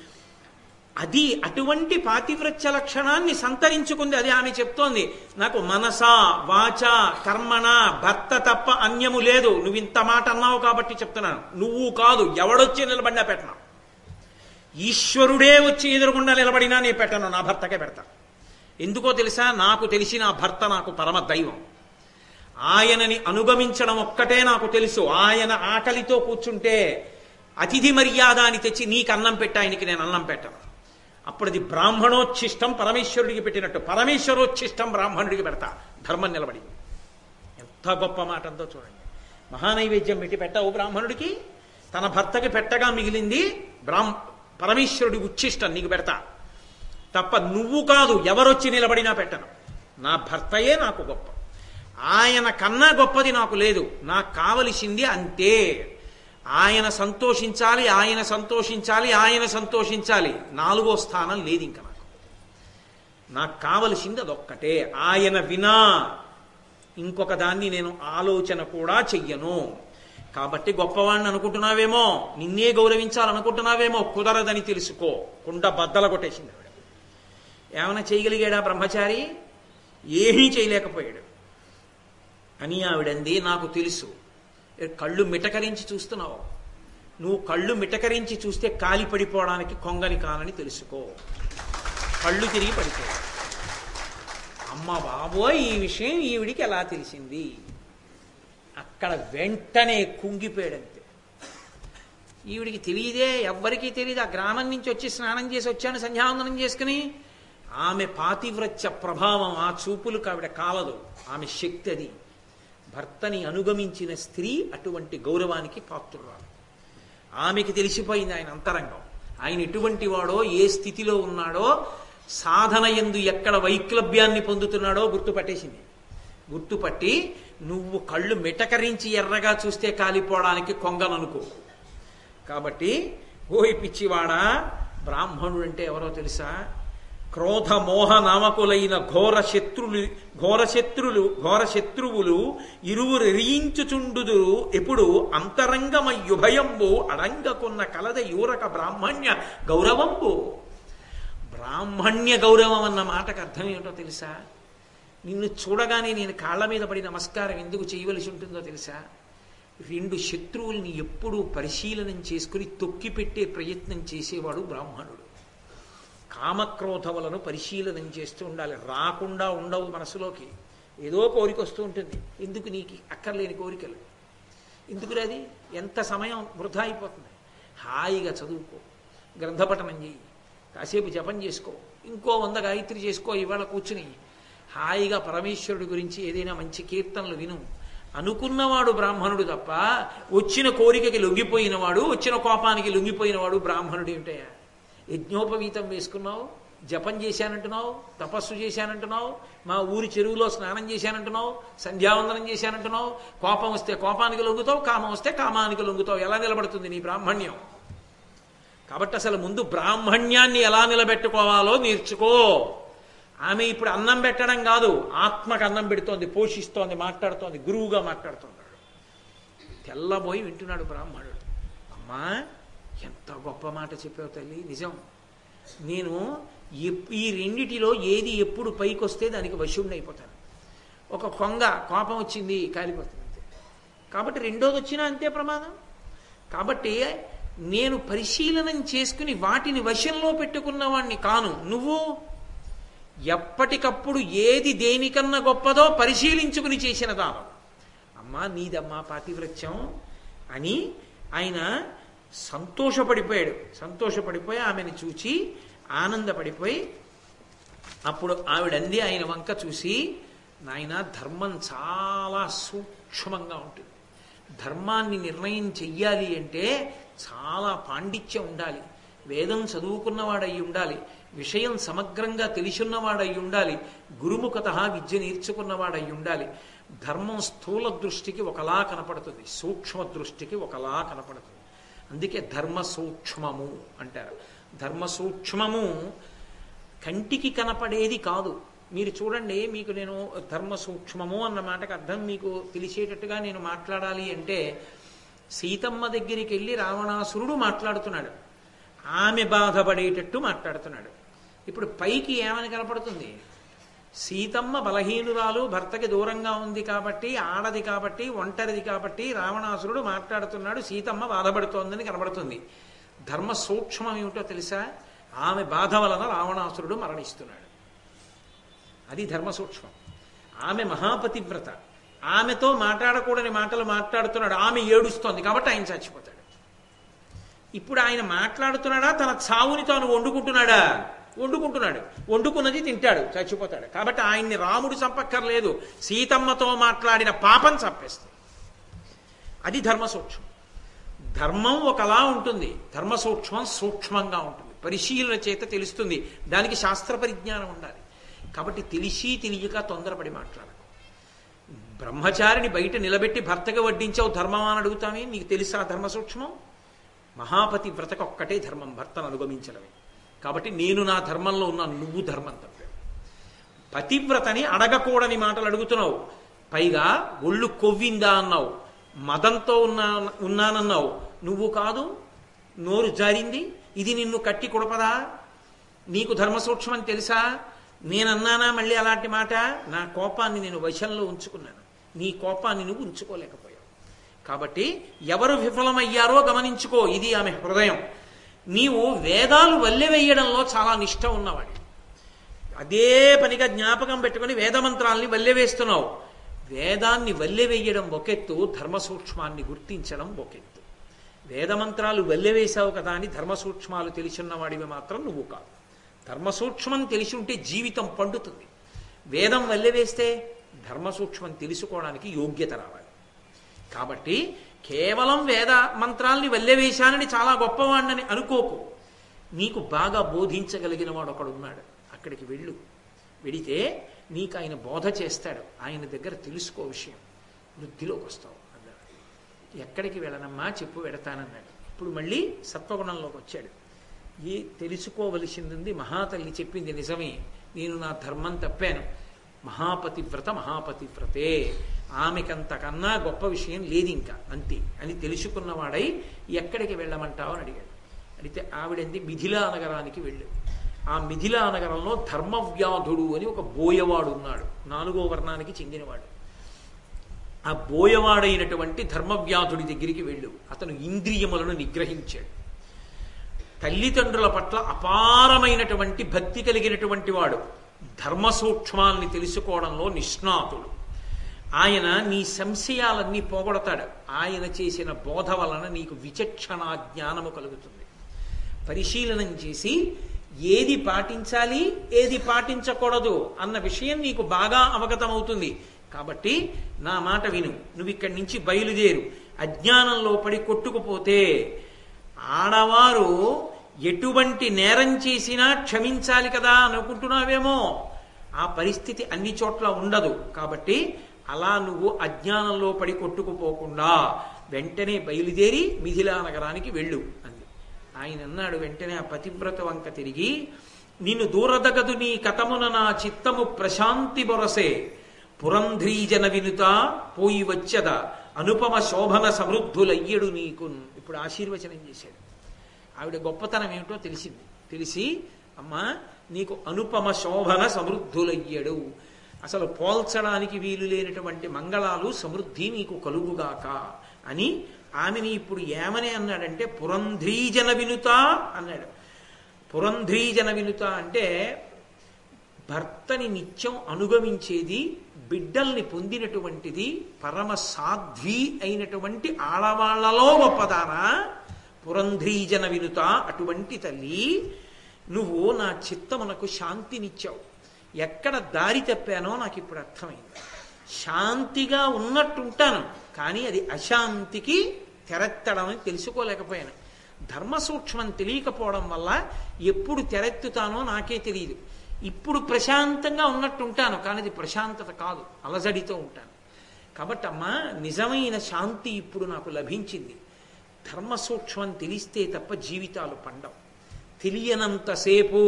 అది అటువంటి పాతివ్రత్య లక్షణాన్ని సంతరించుకుంది అది ఆమె చెప్తోంది. నాకు మనస వాచ కర్మణ భర్త తప్ప అన్యము లేదు. నువ్వు ఇంత మాట అన్నావు కాబట్టి చెప్తున్నాను. నువ్వు కాదు ఎవడొచ్చి నిలబడినా పెట్టను. ఈశ్వరుడే వచ్చి ఎదురుగుండా నిలబడినా నేను పెట్టను నా భర్తకే పెడతా. ఎందుకో తెలుసా? నాకు తెలిసి నా భర్త నాకు పరమ దైవం. ఆయనని అనుగమించడం ఒక్కటే నాకు తెలుసు. ఆయన ఆకలితో కూర్చుంటే అతిథి మర్యాద అని తెచ్చి నీకు అన్నం పెట్ట ఆయనకి నేను అన్నం పెట్టను. అప్పుడు అది బ్రాహ్మణోచ్ఛిష్టం పరమేశ్వరుడికి పెట్టినట్టు. పరమేశ్వరోచ్ఛిష్టం బ్రాహ్మణుడికి పెడతా. ధర్మం నిలబడి. ఎంత గొప్ప మాట అంతో చూడండి. మహానైవేద్యం పెట్టి పెట్టావు బ్రాహ్మణుడికి. తన భర్తకి పెట్టగా మిగిలింది బ్రాహ్మ పరమేశ్వరుడి ఉచ్ఛిష్టం నీకు పెడతా. తప్ప నువ్వు కాదు ఎవరొచ్చి నిలబడినా పెట్టను. నా భర్తయే నాకు గొప్ప. ఆయన కన్నా గొప్పది నాకు లేదు. నాకు కావలసింది అంతే. ఆయన సంతోషించాలి ఆయన సంతోషించాలి ఆయన సంతోషించాలి. నాలుగో స్థానం లేదు ఇంకా నాకు. నాకు కావలసింది అదొక్కటే. ఆయన వినా ఇంకొక దాన్ని నేను ఆలోచన కూడా చెయ్యను. కాబట్టి గొప్పవాణ్ణి అనుకుంటున్నావేమో నిన్నే గౌరవించాలనుకుంటున్నావేమో కుదరదని తెలుసుకో. కుండ బద్దల కొట్టేసింది ఆవిడ. ఏమైనా చేయగలిగాడా బ్రహ్మచారి? ఏమీ చేయలేకపోయాడు. అని ఆవిడంది నాకు తెలుసు. కళ్ళు మిటకరించి చూస్తున్నావు. నువ్వు కళ్ళు మిటకరించి చూస్తే కాలి పడిపోవడానికి కొంగని కానని తెలుసుకో. కళ్ళు తిరిగి పడిపో అమ్మ బాబోయ్ ఈ విషయం ఈవిడికి ఎలా తెలిసింది? అక్కడ వెంటనే కుంగిపోయాడంతే. ఈవిడికి తెలియదే ఎవ్వరికీ తెలియదు ఆ గ్రామం నుంచి వచ్చి స్నానం చేసి వచ్చాను సంధ్యావందనం చేసుకుని. ఆమె పాతివ్రత్య ప్రభావం ఆ చూపులకు ఆవిడ కాలదు. ఆమె శక్తి అది. భర్తని అనుగమించిన స్త్రీ అటువంటి గౌరవానికి పాత్రురాలు. ఆమెకి తెలిసిపోయింది ఆయన అంతరంగం. ఆయన ఎటువంటి వాడో ఏ స్థితిలో ఉన్నాడో సాధన ఎందు ఎక్కడ వైక్లభ్యాన్ని పొందుతున్నాడో గుర్తుపట్టేసింది. గుర్తుపట్టి నువ్వు కళ్ళు మిటకరించి ఎర్రగా చూస్తే కాలిపోవడానికి కొంగలనుకో కాబట్టి ఓయ్ పిచ్చివాడా బ్రాహ్మణుడు అంటే ఎవరో తెలుసా? క్రోధ మోహ నామకులైన ఘోర శత్రులు ఘోర శత్రులు ఘోర శత్రువులు ఇరువురెరియించుచుండుదురు ఎప్పుడు అంతరంగమయుభయంబు అడంగకున్న కలద యూరక బ్రాహ్మణ్య గౌరవంబు. బ్రాహ్మణ్య గౌరవం అన్న మాటకు అర్థం ఏమిటో తెలుసా? నిన్ను చూడగానే నేను కాళ్ళ మీద పడి నమస్కారం ఎందుకు చేయవలసి ఉంటుందో తెలుసా? రెండు శత్రువుల్ని ఎప్పుడూ పరిశీలనం చేసుకుని తొక్కిపెట్టే ప్రయత్నం చేసేవాడు బ్రాహ్మణుడు. కామక్రోధములను పరిశీలనం చేస్తూ ఉండాలి. రాకుండా ఉండవు మనసులోకి. ఏదో కోరిక వస్తూ ఉంటుంది. ఎందుకు నీకు అక్కర్లేని కోరికలు? ఎందుకు అది ఎంత సమయం వృధా అయిపోతుంది. హాయిగా చదువుకో. గ్రంథపఠనం చేయి కాసేపు జపం చేసుకో. ఇంకో వంద గాయత్రి చేసుకో ఇవాళ కూర్చుని. హాయిగా పరమేశ్వరుడి గురించి ఏదైనా మంచి కీర్తనలు విను. అనుకున్నవాడు బ్రాహ్మణుడు తప్ప వచ్చిన కోరికకి లొంగిపోయినవాడు వచ్చిన కోపానికి లొంగిపోయినవాడు బ్రాహ్మణుడు ఏమిటయా యజ్ఞోపవీతం వేసుకున్నావు జపం చేశానంటున్నావు తపస్సు చేశానంటున్నావు మా ఊరి చెరువులో స్నానం చేశానంటున్నావు సంధ్యావందనం చేశానంటున్నావు కోపం వస్తే కోపానికి లొంగుతావు కామం వస్తే కామానికి లొంగుతావు. ఎలా నిలబడుతుంది నీ బ్రాహ్మణ్యం? కాబట్టి అసలు ముందు బ్రాహ్మణ్యాన్ని ఎలా నిలబెట్టుకోవాలో నేర్చుకో. ఆమె ఇప్పుడు అన్నం పెట్టడం కాదు ఆత్మకు అన్నం పెడుతోంది పోషిస్తోంది మాట్లాడుతోంది గురువుగా మాట్లాడుతున్నాడు తెల్లబోయి వింటున్నాడు బ్రాహ్మణుడు. అమ్మా ఎంత గొప్ప మాట చెప్పావు తల్లి నిజం. నేను ఎప్- ఈ రెండిటిలో ఏది ఎప్పుడు పైకి వస్తే దానికి వశుణ్ణి అయిపోతాను. ఒక కొంగ కోపం వచ్చింది కాలిపోతుంది అంతే. కాబట్టి రెండోది వచ్చినా అంతే ప్రమాదం. కాబట్టి నేను పరిశీలనం చేసుకుని వాటిని వశంలో పెట్టుకున్నవాణ్ణి కాను. నువ్వు ఎప్పటికప్పుడు ఏది దేనికన్నా గొప్పదో పరిశీలించుకుని చేసిన దానం. అమ్మా నీదమ్మా పాతివ్రత్యం అని ఆయన సంతోషపడిపోయాడు. సంతోషపడిపోయి ఆమెను చూచి ఆనందపడిపోయి అప్పుడు ఆవిడంది ఆయన వంక చూసి నాయన ధర్మం చాలా సూక్ష్మంగా ఉంటుంది. ధర్మాన్ని నిర్ణయం చెయ్యాలి అంటే చాలా పాండిత్యం ఉండాలి. వేదం చదువుకున్నవాడై ఉండాలి. విషయం సమగ్రంగా తెలిసున్నవాడై ఉండాలి. గురుముఖత విద్య నేర్చుకున్నవాడై ఉండాలి. ధర్మం స్థూల దృష్టికి ఒకలా కనపడుతుంది. సూక్ష్మ దృష్టికి ఒకలా కనపడుతుంది. అందుకే ధర్మ సూక్ష్మము అంటారు. ధర్మ సూక్ష్మము కంటికి కనపడేది కాదు. మీరు చూడండి మీకు నేను ధర్మ సూక్ష్మము అన్న మాటకు అర్థం మీకు తెలిసేటట్టుగా నేను మాట్లాడాలి అంటే సీతమ్మ దగ్గరికి వెళ్ళి రావణాసురుడు మాట్లాడుతున్నాడు. ఆమె బాధపడేటట్టు మాట్లాడుతున్నాడు. ఇప్పుడు పైకి ఏమని కనపడుతుంది? సీతమ్మ బలహీనురాలు భర్తకి దూరంగా ఉంది కాబట్టి ఆడది కాబట్టి ఒంటరిది కాబట్టి రావణాసురుడు మాట్లాడుతున్నాడు సీతమ్మ బాధపడుతోందని కనబడుతుంది. ధర్మ సూక్ష్మం ఏమిటో తెలుసా? ఆమె బాధ వలన రావణాసురుడు మరణిస్తున్నాడు. అది ధర్మ సూక్ష్మం. ఆమె మహాపతివ్రత. ఆమెతో మాట్లాడకూడని మాటలు మాట్లాడుతున్నాడు. ఆమె ఏడుస్తోంది కాబట్టి ఆయన చచ్చిపోతాడు. ఇప్పుడు ఆయన మాట్లాడుతున్నాడా? తన చావుని తాను వండుకుంటున్నాడా? వండుకుంటున్నాడు. వండుకున్నది తింటాడు చచ్చిపోతాడు. కాబట్టి ఆయన్ని రాముడు చంపక్కర్లేదు. సీతమ్మతో మాట్లాడిన పాపం చంపేస్తుంది. అది ధర్మ సూక్ష్మం. ధర్మం ఒకలా ఉంటుంది. ధర్మ సూక్ష్మం సూక్ష్మంగా ఉంటుంది. పరిశీలన చేత తెలుస్తుంది. దానికి శాస్త్ర పరిజ్ఞానం ఉండాలి. కాబట్టి తెలిసి తెలియక తొందరపడి మాట్లాడకు. బ్రహ్మచారిని బయట నిలబెట్టి భర్తగా వడ్డించావు ధర్మం అని అడుగుతామే? నీకు తెలుసా ధర్మ సూక్ష్మం? మహాపతి వ్రతకు ఒక్కటే ధర్మం భర్తను అనుగమించడమే. కాబట్టి నేను నా ధర్మంలో ఉన్నాను నువ్వు ధర్మం తప్పావు పతివ్రతని అడగకూడని మాటలు అడుగుతున్నావు. పైగా ఒళ్ళు కొవ్విందా అన్నావు. మదంతో ఉన్నా ఉన్నానన్నావు. నువ్వు కాదు నోరు జారింది ఇది నిన్ను కట్టి కొడపదా? నీకు ధర్మ సూక్ష్మం తెలుసా? నేనన్నానా మళ్ళీ అలాంటి మాట? నా కోపాన్ని నేను వశంలో ఉంచుకున్నాను. నీ కోపాన్ని నువ్వు ఉంచుకోలేకపోయావు. కాబట్టి ఎవరు విఫలమయ్యారో గమనించుకో. ఇది ఆమె హృదయం. నీవు వేదాలు వల్లెవేయడంలో చాలా నిష్ట ఉన్నవాడు. అదే పనిగా జ్ఞాపకం పెట్టుకుని వేదమంత్రాల్ని వల్లెవేస్తున్నావు వేదాన్ని వల్లెవేయడం ఒకెత్తు ధర్మసూక్ష్మాన్ని గుర్తించడం ఒకెత్తు వేదమంత్రాలు వల్లెవేశావు కదా అని ధర్మసూక్ష్మాలు తెలిసిన్నవాడివి మాత్రం నువ్వు కాదు. ధర్మసూక్ష్మం తెలిసి ఉంటే జీవితం పండుతుంది. వేదం వల్లెవేస్తే వేస్తే సూక్ష్మం తెలుసుకోవడానికి యోగ్యత రావాలి. కాబట్టి కేవలం వేద మంత్రాల్ని వల్లెవేశానని చాలా గొప్పవాణ్ణని అనుకోకు. నీకు బాగా బోధించగలిగిన వాడు ఒకడున్నాడు. అక్కడికి వెళ్ళు. వెడితే నీకు ఆయన బోధ చేస్తాడు. ఆయన దగ్గర తెలుసుకో విషయం. వృద్ధిలోకి వస్తావు అన్నాడు. ఎక్కడికి వెళ్ళనమ్మా? చెప్పు వెడతానన్నాడు. ఇప్పుడు మళ్ళీ సత్వగుణంలోకి వచ్చాడు. ఏ తెలుసుకోవలసింది మహాతల్లి చెప్పింది నిజమే. నేను నా ధర్మం తప్పాను. మహాపతివ్రత మహాపతివ్రతే. ఆమెకంతకన్నా గొప్ప విషయం లేదు ఇంకా అంతే. అని తెలుసుకున్నవాడై ఎక్కడికి వెళ్ళమంటావు అని అడిగాడు. అడిగితే ఆవిడంది మిథిలా నగరానికి వెళ్ళు. ఆ మిథిలా నగరంలో ధర్మవ్యాధుడు అని ఒక బోయవాడు ఉన్నాడు. నాలుగో వర్ణానికి చెందినవాడు. ఆ బోయవాడైనటువంటి ధర్మవ్యాధుడి దగ్గరికి వెళ్ళు. అతను ఇంద్రియములను నిగ్రహించాడు. తల్లిదండ్రుల పట్ల అపారమైనటువంటి భక్తి కలిగినటువంటి వాడు. ధర్మ సూక్ష్మాల్ని తెలుసుకోవడంలో నిష్ణాతుడు. ఆయన నీ సంశయాలన్నీ పోగొడతాడు. ఆయన చేసిన బోధ వలన నీకు విచక్షణ జ్ఞానము కలుగుతుంది. పరిశీలనం చేసి ఏది పాటించాలి ఏది పాటించకూడదు అన్న విషయం నీకు బాగా అవగతమవుతుంది. కాబట్టి నా మాట విను. నువ్వు ఇక్కడి నుంచి బయలుదేరు. అజ్ఞానంలో పడి కొట్టుకుపోతే ఆడవారు ఎటువంటి నేరం చేసినా క్షమించాలి కదా అనుకుంటున్నావేమో? ఆ పరిస్థితి అన్ని చోట్ల ఉండదు. కాబట్టి అలా నువ్వు అజ్ఞానంలో పడి కొట్టుకుపోకుండా వెంటనే బయలుదేరి మిథిలా నగరానికి వెళ్ళు అంది. ఆయన అన్నాడు వెంటనే ఆ పతివ్రత వంక తిరిగి నిన్ను దూరదగదు నీ కథమున నా చిత్తము ప్రశాంతి బొరసే. పురంధ్రీజన వినుత పోయి వచ్చద. అనుపమ శోభన సమృద్ధులయ్యడు నీకు. ఇప్పుడు ఆశీర్వచనం చేశాడు. ఆవిడ గొప్పతనం ఏమిటో తెలిసింది. తెలిసి అమ్మా నీకు అనుపమ శోభన సమృద్ధులయ్యడు. అసలు పోల్చడానికి వీలు లేనటువంటి మంగళాలు సమృద్ధి నీకు కలుగుగాక అని ఆమెని ఇప్పుడు ఏమని అన్నాడంటే పురంధ్రీజన వినుత అన్నాడు. పురంధ్రీజన వినుత అంటే భర్తని నిత్యం అనుగమించేది బిడ్డల్ని పొందినటువంటిది పరమ సాధ్వి అయినటువంటి ఆడవాళ్ళలో గొప్పదానా? పురంధ్రీజన వినుత అటువంటి తల్లి నువ్వు నా చిత్తమునకు శాంతినిచ్చావు. ఎక్కడ దారి తప్పానో నాకు ఇప్పుడు అర్థమైంది. శాంతిగా ఉన్నట్టుంటాను కానీ అది అశాంతికి తెరెత్తడం అని తెలుసుకోలేకపోయాను. ధర్మ సూక్ష్మం తెలియకపోవడం వల్ల ఎప్పుడు తెరెత్తుతానో నాకే తెలియదు ఇప్పుడు ప్రశాంతంగా ఉన్నట్టుంటాను కానీ అది ప్రశాంతత కాదు అలజడితో ఉంటాను. కాబట్టమ్మా నిజమైన శాంతి ఇప్పుడు నాకు లభించింది. ధర్మ సూక్ష్మం తెలిస్తే తప్ప జీవితాలు పండవు. తెలియనంతసేపు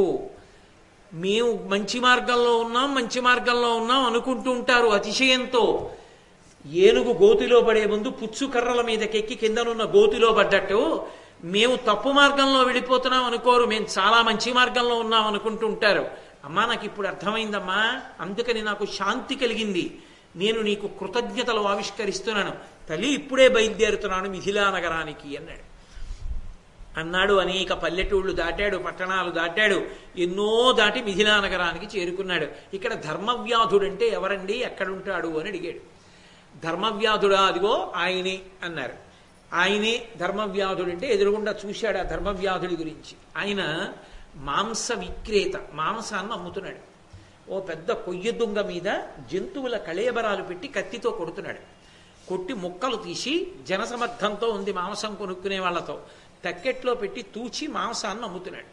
మేము మంచి మార్గంలో ఉన్నాం మంచి మార్గంలో ఉన్నాం అనుకుంటూ ఉంటారు అతిశయంతో. ఏనుగు గోతిలో పడే ముందు పుచ్చు కర్రల మీదకెక్కి కిందనున్న గోతిలో పడ్డట్టు మేము తప్పు మార్గంలో వెళ్ళిపోతున్నాం అనుకోరు మేము చాలా మంచి మార్గంలో ఉన్నాం అనుకుంటూ ఉంటారు. అమ్మా నాకు ఇప్పుడు అర్థమైందమ్మా అందుకని నాకు శాంతి కలిగింది. నేను నీకు కృతజ్ఞతలు ఆవిష్కరిస్తున్నాను. తల్లి ఇప్పుడే బయలుదేరుతున్నాను మిథిలా నగరానికి అన్నాడు. అన్నాడు అనేక పల్లెటూళ్ళు దాటాడు పట్టణాలు దాటాడు ఎన్నో దాటి మిథిలా నగరానికి చేరుకున్నాడు. ఇక్కడ ధర్మవ్యాధుడంటే ఎవరండి? ఎక్కడుంటాడు అని అడిగాడు. ధర్మవ్యాధుడా? అదిగో ఆయనే అన్నారు. ఆయనే ధర్మవ్యాధుడంటే ఎదురుగుండా చూశాడు ఆ ధర్మవ్యాధుడి గురించి. ఆయన మాంస విక్రేత మాంసాన్ని అమ్ముతున్నాడు. ఓ పెద్ద కొయ్య దుంగ మీద జంతువుల కళేబరాలు పెట్టి కత్తితో కొడుతున్నాడు. కొట్టి ముక్కలు తీసి జనసమర్థంతో ఉంది మాంసం కొనుక్కునే వాళ్ళతో. తక్కెట్లో పెట్టి తూచి మాంసాన్ని అమ్ముతున్నాడు.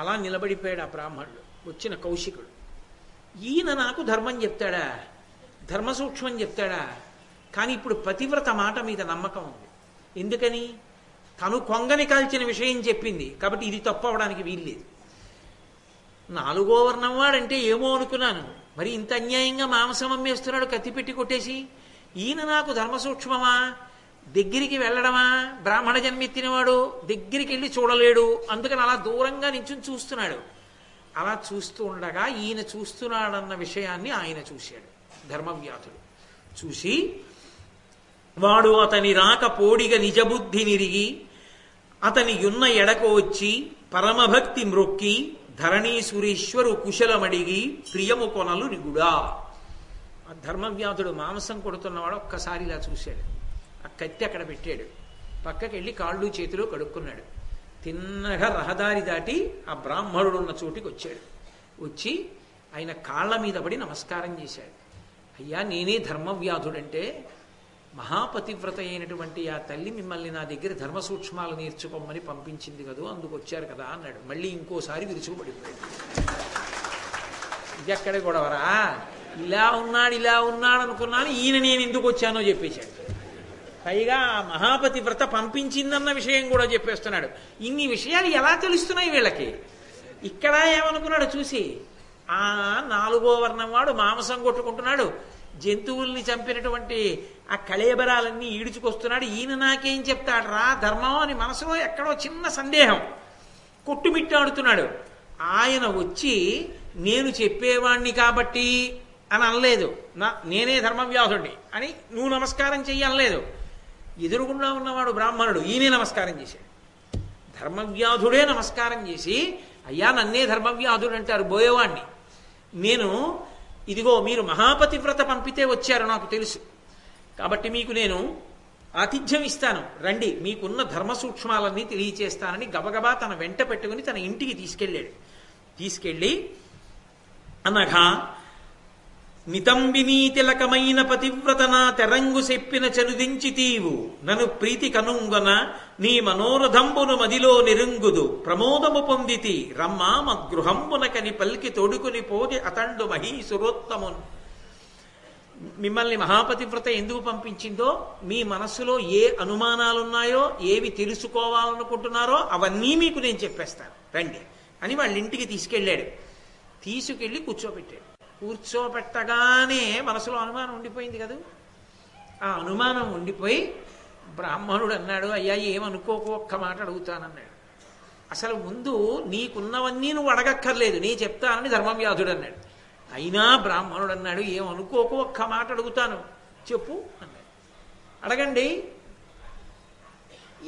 అలా నిలబడిపోయాడు ఆ బ్రాహ్మణుడు. వచ్చిన కౌశికుడు. ఈయన నాకు ధర్మం చెప్తాడా? ధర్మ సూక్ష్మం చెప్తాడా? కానీ ఇప్పుడు పతివ్రత మాట మీద నమ్మకం ఉంది. ఎందుకని? తను కొంగని కాల్చిన విషయం చెప్పింది. కాబట్టి ఇది తప్పు అవడానికి వీల్లేదు. నాలుగో వర్ణం వాడంటే ఏమో అనుకున్నాను. మరి ఇంత అన్యాయంగా మాంసం అమ్మేస్తున్నాడు కత్తి పెట్టి కొట్టేసి? ఈయన నాకు ధర్మ సూక్ష్మమా దగ్గరికి వెళ్ళడమా? బ్రాహ్మణ జన్మెత్తినవాడు దగ్గరికి వెళ్ళి చూడలేడు. అందుకని అలా దూరంగా నించుని చూస్తున్నాడు. అలా చూస్తూ ఉండగా ఈయన చూస్తున్నాడన్న విషయాన్ని ఆయన చూశాడు. ధర్మవ్యాధుడు. చూసి వాడు అతని రాక పోడిగా నిజబుద్ధి నిరిగి అతని యున్న ఎడకు వచ్చి పరమభక్తి మ్రొక్కి ధరణీసురేశ్వరు కుశలమడిగి ప్రియము కొనలు నిగుడా. ఆ ధర్మవ్యాధుడు మాంసం కొడుతున్నవాడు ఒక్కసారి ఇలా చూశాడు. ఆ కత్తి అక్కడ పెట్టాడు. పక్కకి వెళ్ళి కాళ్ళు చేతిలో కడుక్కున్నాడు. తిన్నగా రహదారి దాటి ఆ బ్రాహ్మణుడు ఉన్న చోటికి వచ్చాడు. వచ్చి ఆయన కాళ్ళ మీద పడి నమస్కారం చేశాడు. అయ్యా నేనే ధర్మవ్యాధుడంటే మహాపతివ్రత అయినటువంటి ఆ తల్లి మిమ్మల్ని నా దగ్గర ధర్మ సూక్ష్మాలు నేర్చుకోమని పంపించింది కదూ అందుకు వచ్చారు కదా అన్నాడు. మళ్ళీ ఇంకోసారి విరుచుకుపడిపోయాడు. ఇది ఎక్కడ గొడవరా? ఇలా ఉన్నాడు ఇలా ఉన్నాడు అనుకున్నాను ఈయన నేను ఎందుకు వచ్చానో చెప్పేశాడు. పైగా ఆ మహాపతి వ్రత పంపించిందన్న విషయం కూడా చెప్పేస్తున్నాడు. ఇన్ని విషయాలు ఎలా తెలుస్తున్నాయి వీళ్ళకి? ఇక్కడ ఏమనుకున్నాడు చూసి ఆ నాలుగో వర్ణం వాడు మాంసం కొట్టుకుంటున్నాడు. జంతువుల్ని చంపినటువంటి ఆ కళేబరాలన్నీ ఈడుచుకొస్తున్నాడు. ఈయన నాకేం చెప్తాడు రా ధర్మం అని మనసులో ఎక్కడో చిన్న సందేహం. కొట్టుమిట్టాడుతున్నాడు ఆయన వచ్చి నేను చెప్పేవాణ్ణి కాబట్టి అని అనలేదు. నా నేనే ధర్మవ్యాధుడిని అని నువ్వు నమస్కారం చెయ్యనలేదు ఎదురుగుండా ఉన్నవాడు బ్రాహ్మణుడు ఈయనే నమస్కారం చేశాడు. ధర్మవ్యాధుడే నమస్కారం చేసి అయ్యా నన్నే ధర్మవ్యాధుడు అంటారు బోయేవాణ్ణి. నేను ఇదిగో మీరు మహాపతి వ్రత పంపితే వచ్చారు నాకు తెలుసు. కాబట్టి మీకు నేను ఆతిథ్యం ఇస్తాను. రండి మీకున్న ధర్మ సూక్ష్మాలన్నీ తెలియచేస్తానని గబగబా తన వెంట పెట్టుకుని తన ఇంటికి తీసుకెళ్ళాడు. తీసుకెళ్ళి అనగా నితంబినీ తిలకమైన పతివ్రత నా తెరంగు చెప్పిన చనుదించితీవు నన్ను ప్రీతి కనుంగన నీ మనోరథంబును మదిలో నిరుంగుదు. ప్రమోదము పొందితి రమ్మా మద్గృహంబునకని పల్కి తోడుకుని పోది అతండు మహీసురోత్తమున్. మిమ్మల్ని మహాపతివ్రత ఎందుకు పంపించిందో మీ మనస్సులో ఏ అనుమానాలున్నాయో ఏవి తెలుసుకోవాలనుకుంటున్నారో అవన్నీ మీకు నేను చెప్పేస్తాను. రండి. అని వాళ్ళ ఇంటికి తీసుకెళ్ళాడు. తీసుకెళ్ళి కూర్చోబెట్టాడు. కూర్చోబెట్టగానే మనసులో అనుమానం ఉండిపోయింది కదా? ఆ అనుమానం ఉండిపోయి బ్రాహ్మణుడు అన్నాడు అయ్యా ఏమనుకోకు ఒక్క మాట అడుగుతానన్నాడు. అసలు ముందు నీకున్నవన్నీ నువ్వు అడగక్కర్లేదు నీ చెప్తానని ధర్మవ్యాధుడు అన్నాడు. అయినా బ్రాహ్మణుడు అన్నాడు ఏమనుకోకు ఒక్క మాట అడుగుతాను చెప్పు అన్నాడు. అడగండి.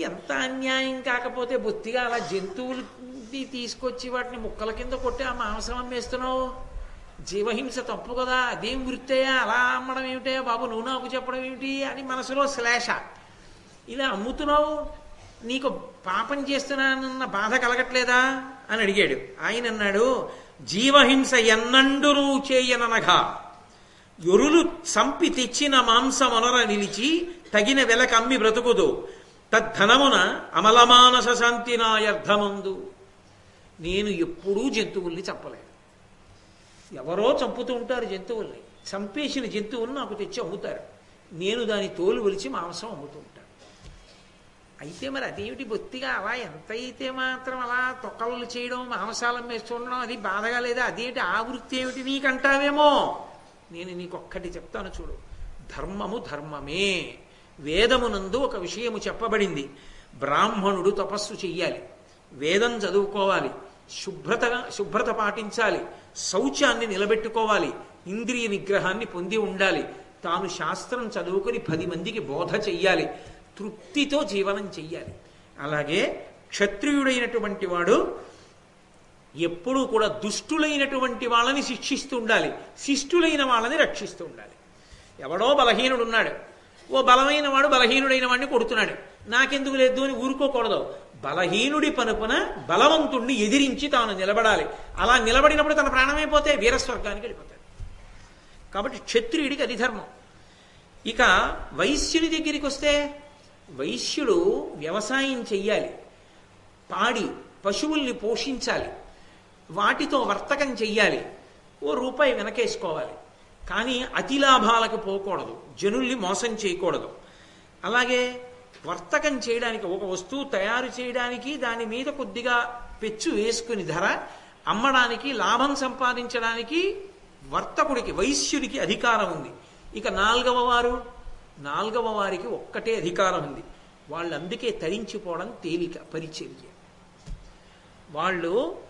ఎంత అన్యాయం కాకపోతే బొత్తిగా అలా జంతువులని తీసుకొచ్చి వాటిని ముక్కల కింద కొట్టి ఆ మాంసం అమ్మేస్తున్నావు? జీవహింస తప్పు కదా అదేం వృత్తయ్యా? అలా అమ్మడం ఏమిటే? బాబు నువ్వు నాకు చెప్పడం ఏమిటి? అని మనసులో శ్లేష. ఇలా అమ్ముతున్నావు? నీకు పాపం చేస్తున్నానన్న బాధ కలగట్లేదా? అని అడిగాడు. ఆయన అన్నాడు జీవహింస ఎన్నండు చేయననగా ఎరులు సంపి తెచ్చిన మాంసమొనర నిలిచి తగిన వెలక అమ్మి బ్రతుకుదు. తద్ధనమున అమలమానస శాంతి నాయర్థమందు నేను ఎప్పుడూ జంతువుల్ని చంపలేదు ఎవరో చంపుతూ ఉంటారు జంతువుల్ని. చంపేసిన జంతువులను నాకు తెచ్చి అమ్ముతారు. నేను దాని తోలు ఒలిచి మాంసం అమ్ముతూ ఉంటాను. అయితే మరి అదేమిటి బొత్తిగా? అలా ఎంత అయితే మాత్రం అలా తొక్కలు చేయడం మాంసాలం వేస్తుండడం అది బాధగా లేదా? అదేంటి ఆ వృత్తి ఏమిటి నీకంటావేమో? నేను నీకొక్కటి చెప్తాను చూడు. ధర్మము ధర్మమే. వేదమునందు ఒక విషయము చెప్పబడింది. బ్రాహ్మణుడు తపస్సు చెయ్యాలి. వేదం చదువుకోవాలి. శుభ్రతగా శుభ్రత పాటించాలి. శౌచాన్ని నిలబెట్టుకోవాలి. ఇంద్రియ నిగ్రహాన్ని పొంది ఉండాలి. తాను శాస్త్రం చదువుకొని పది మందికి బోధ చెయ్యాలి. తృప్తితో జీవనం చెయ్యాలి. అలాగే క్షత్రియుడైనటువంటి వాడు ఎప్పుడూ కూడా దుష్టులైనటువంటి వాళ్ళని శిక్షిస్తూ ఉండాలి. శిష్టులైన వాళ్ళని రక్షిస్తూ ఉండాలి. ఎవడో బలహీనుడు ఉన్నాడు ఓ బలమైన వాడు బలహీనుడైన వాడిని కొడుతున్నాడు. నాకెందుకు లేదు అని ఊరుకోకూడదు. బలహీనుడి పనుపున బలవంతుణ్ణి ఎదిరించి తాను నిలబడాలి. అలా నిలబడినప్పుడు తన ప్రాణమైపోతే వీరస్వర్గానికి వెళ్ళిపోతాడు. కాబట్టి క్షత్రియుడికి అది ధర్మం. ఇక వైశ్యుడి దగ్గరికి వస్తే వైశ్యుడు వ్యవసాయం చెయ్యాలి. పాడి పశువుల్ని పోషించాలి. వాటితో వర్తకం చెయ్యాలి. ఓ రూపాయి వెనకేసుకోవాలి. కానీ అతి లాభాలకు పోకూడదు. జనుల్ని మోసం చేయకూడదు. అలాగే వర్తకం చేయడానికి ఒక వస్తువు తయారు చేయడానికి దాని మీద కొద్దిగా పెచ్చు వేసుకుని ధర అమ్మడానికి లాభం సంపాదించడానికి వర్తకుడికి వైశ్యుడికి అధికారం ఉంది. ఇక నాలుగవ వారు నాలుగవ వారికి ఒక్కటే అధికారం ఉంది. వాళ్ళు అందుకే తరించిపోవడం తేలిక పరిచర్య. వాళ్ళు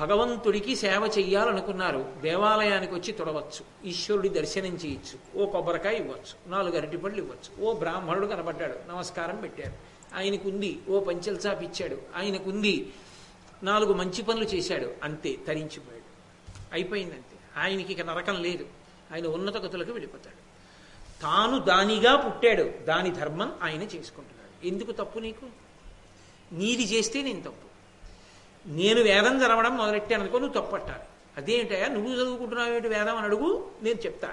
భగవంతుడికి సేవ చెయ్యాలనుకున్నారు. దేవాలయానికి వచ్చి తొడవచ్చు. ఈశ్వరుడి దర్శనం చేయొచ్చు ఓ కొబ్బరికాయ ఇవ్వచ్చు. నాలుగు అరటిపళ్ళు ఇవ్వచ్చు. ఓ బ్రాహ్మణుడు కనబడ్డాడు. నమస్కారం పెట్టారు. ఆయనకుంది. ఓ పంచెల ఇచ్చాడు. ఆయనకుంది. నాలుగు మంచి పనులు చేశాడు. అంతే తరించిపోయాడు. అయిపోయిందంతే. ఆయనకి ఇక నరకం లేదు. ఆయన ఉన్నత గతులకు వెళ్ళిపోతాడు. తాను దానిగా పుట్టాడు. దాని ధర్మం ఆయన చేసుకుంటున్నాడు. ఎందుకు తప్పు నీకు? నీది చేస్తే నేను తప్పు. నేను వేదం చదవడం మొదలెట్టాను అనుకో నువ్వు తప్పట్టాలి. అదేంటయా నువ్వు చదువుకుంటున్నావు ఏంటి వేదం అని అడుగు నేను చెప్తా.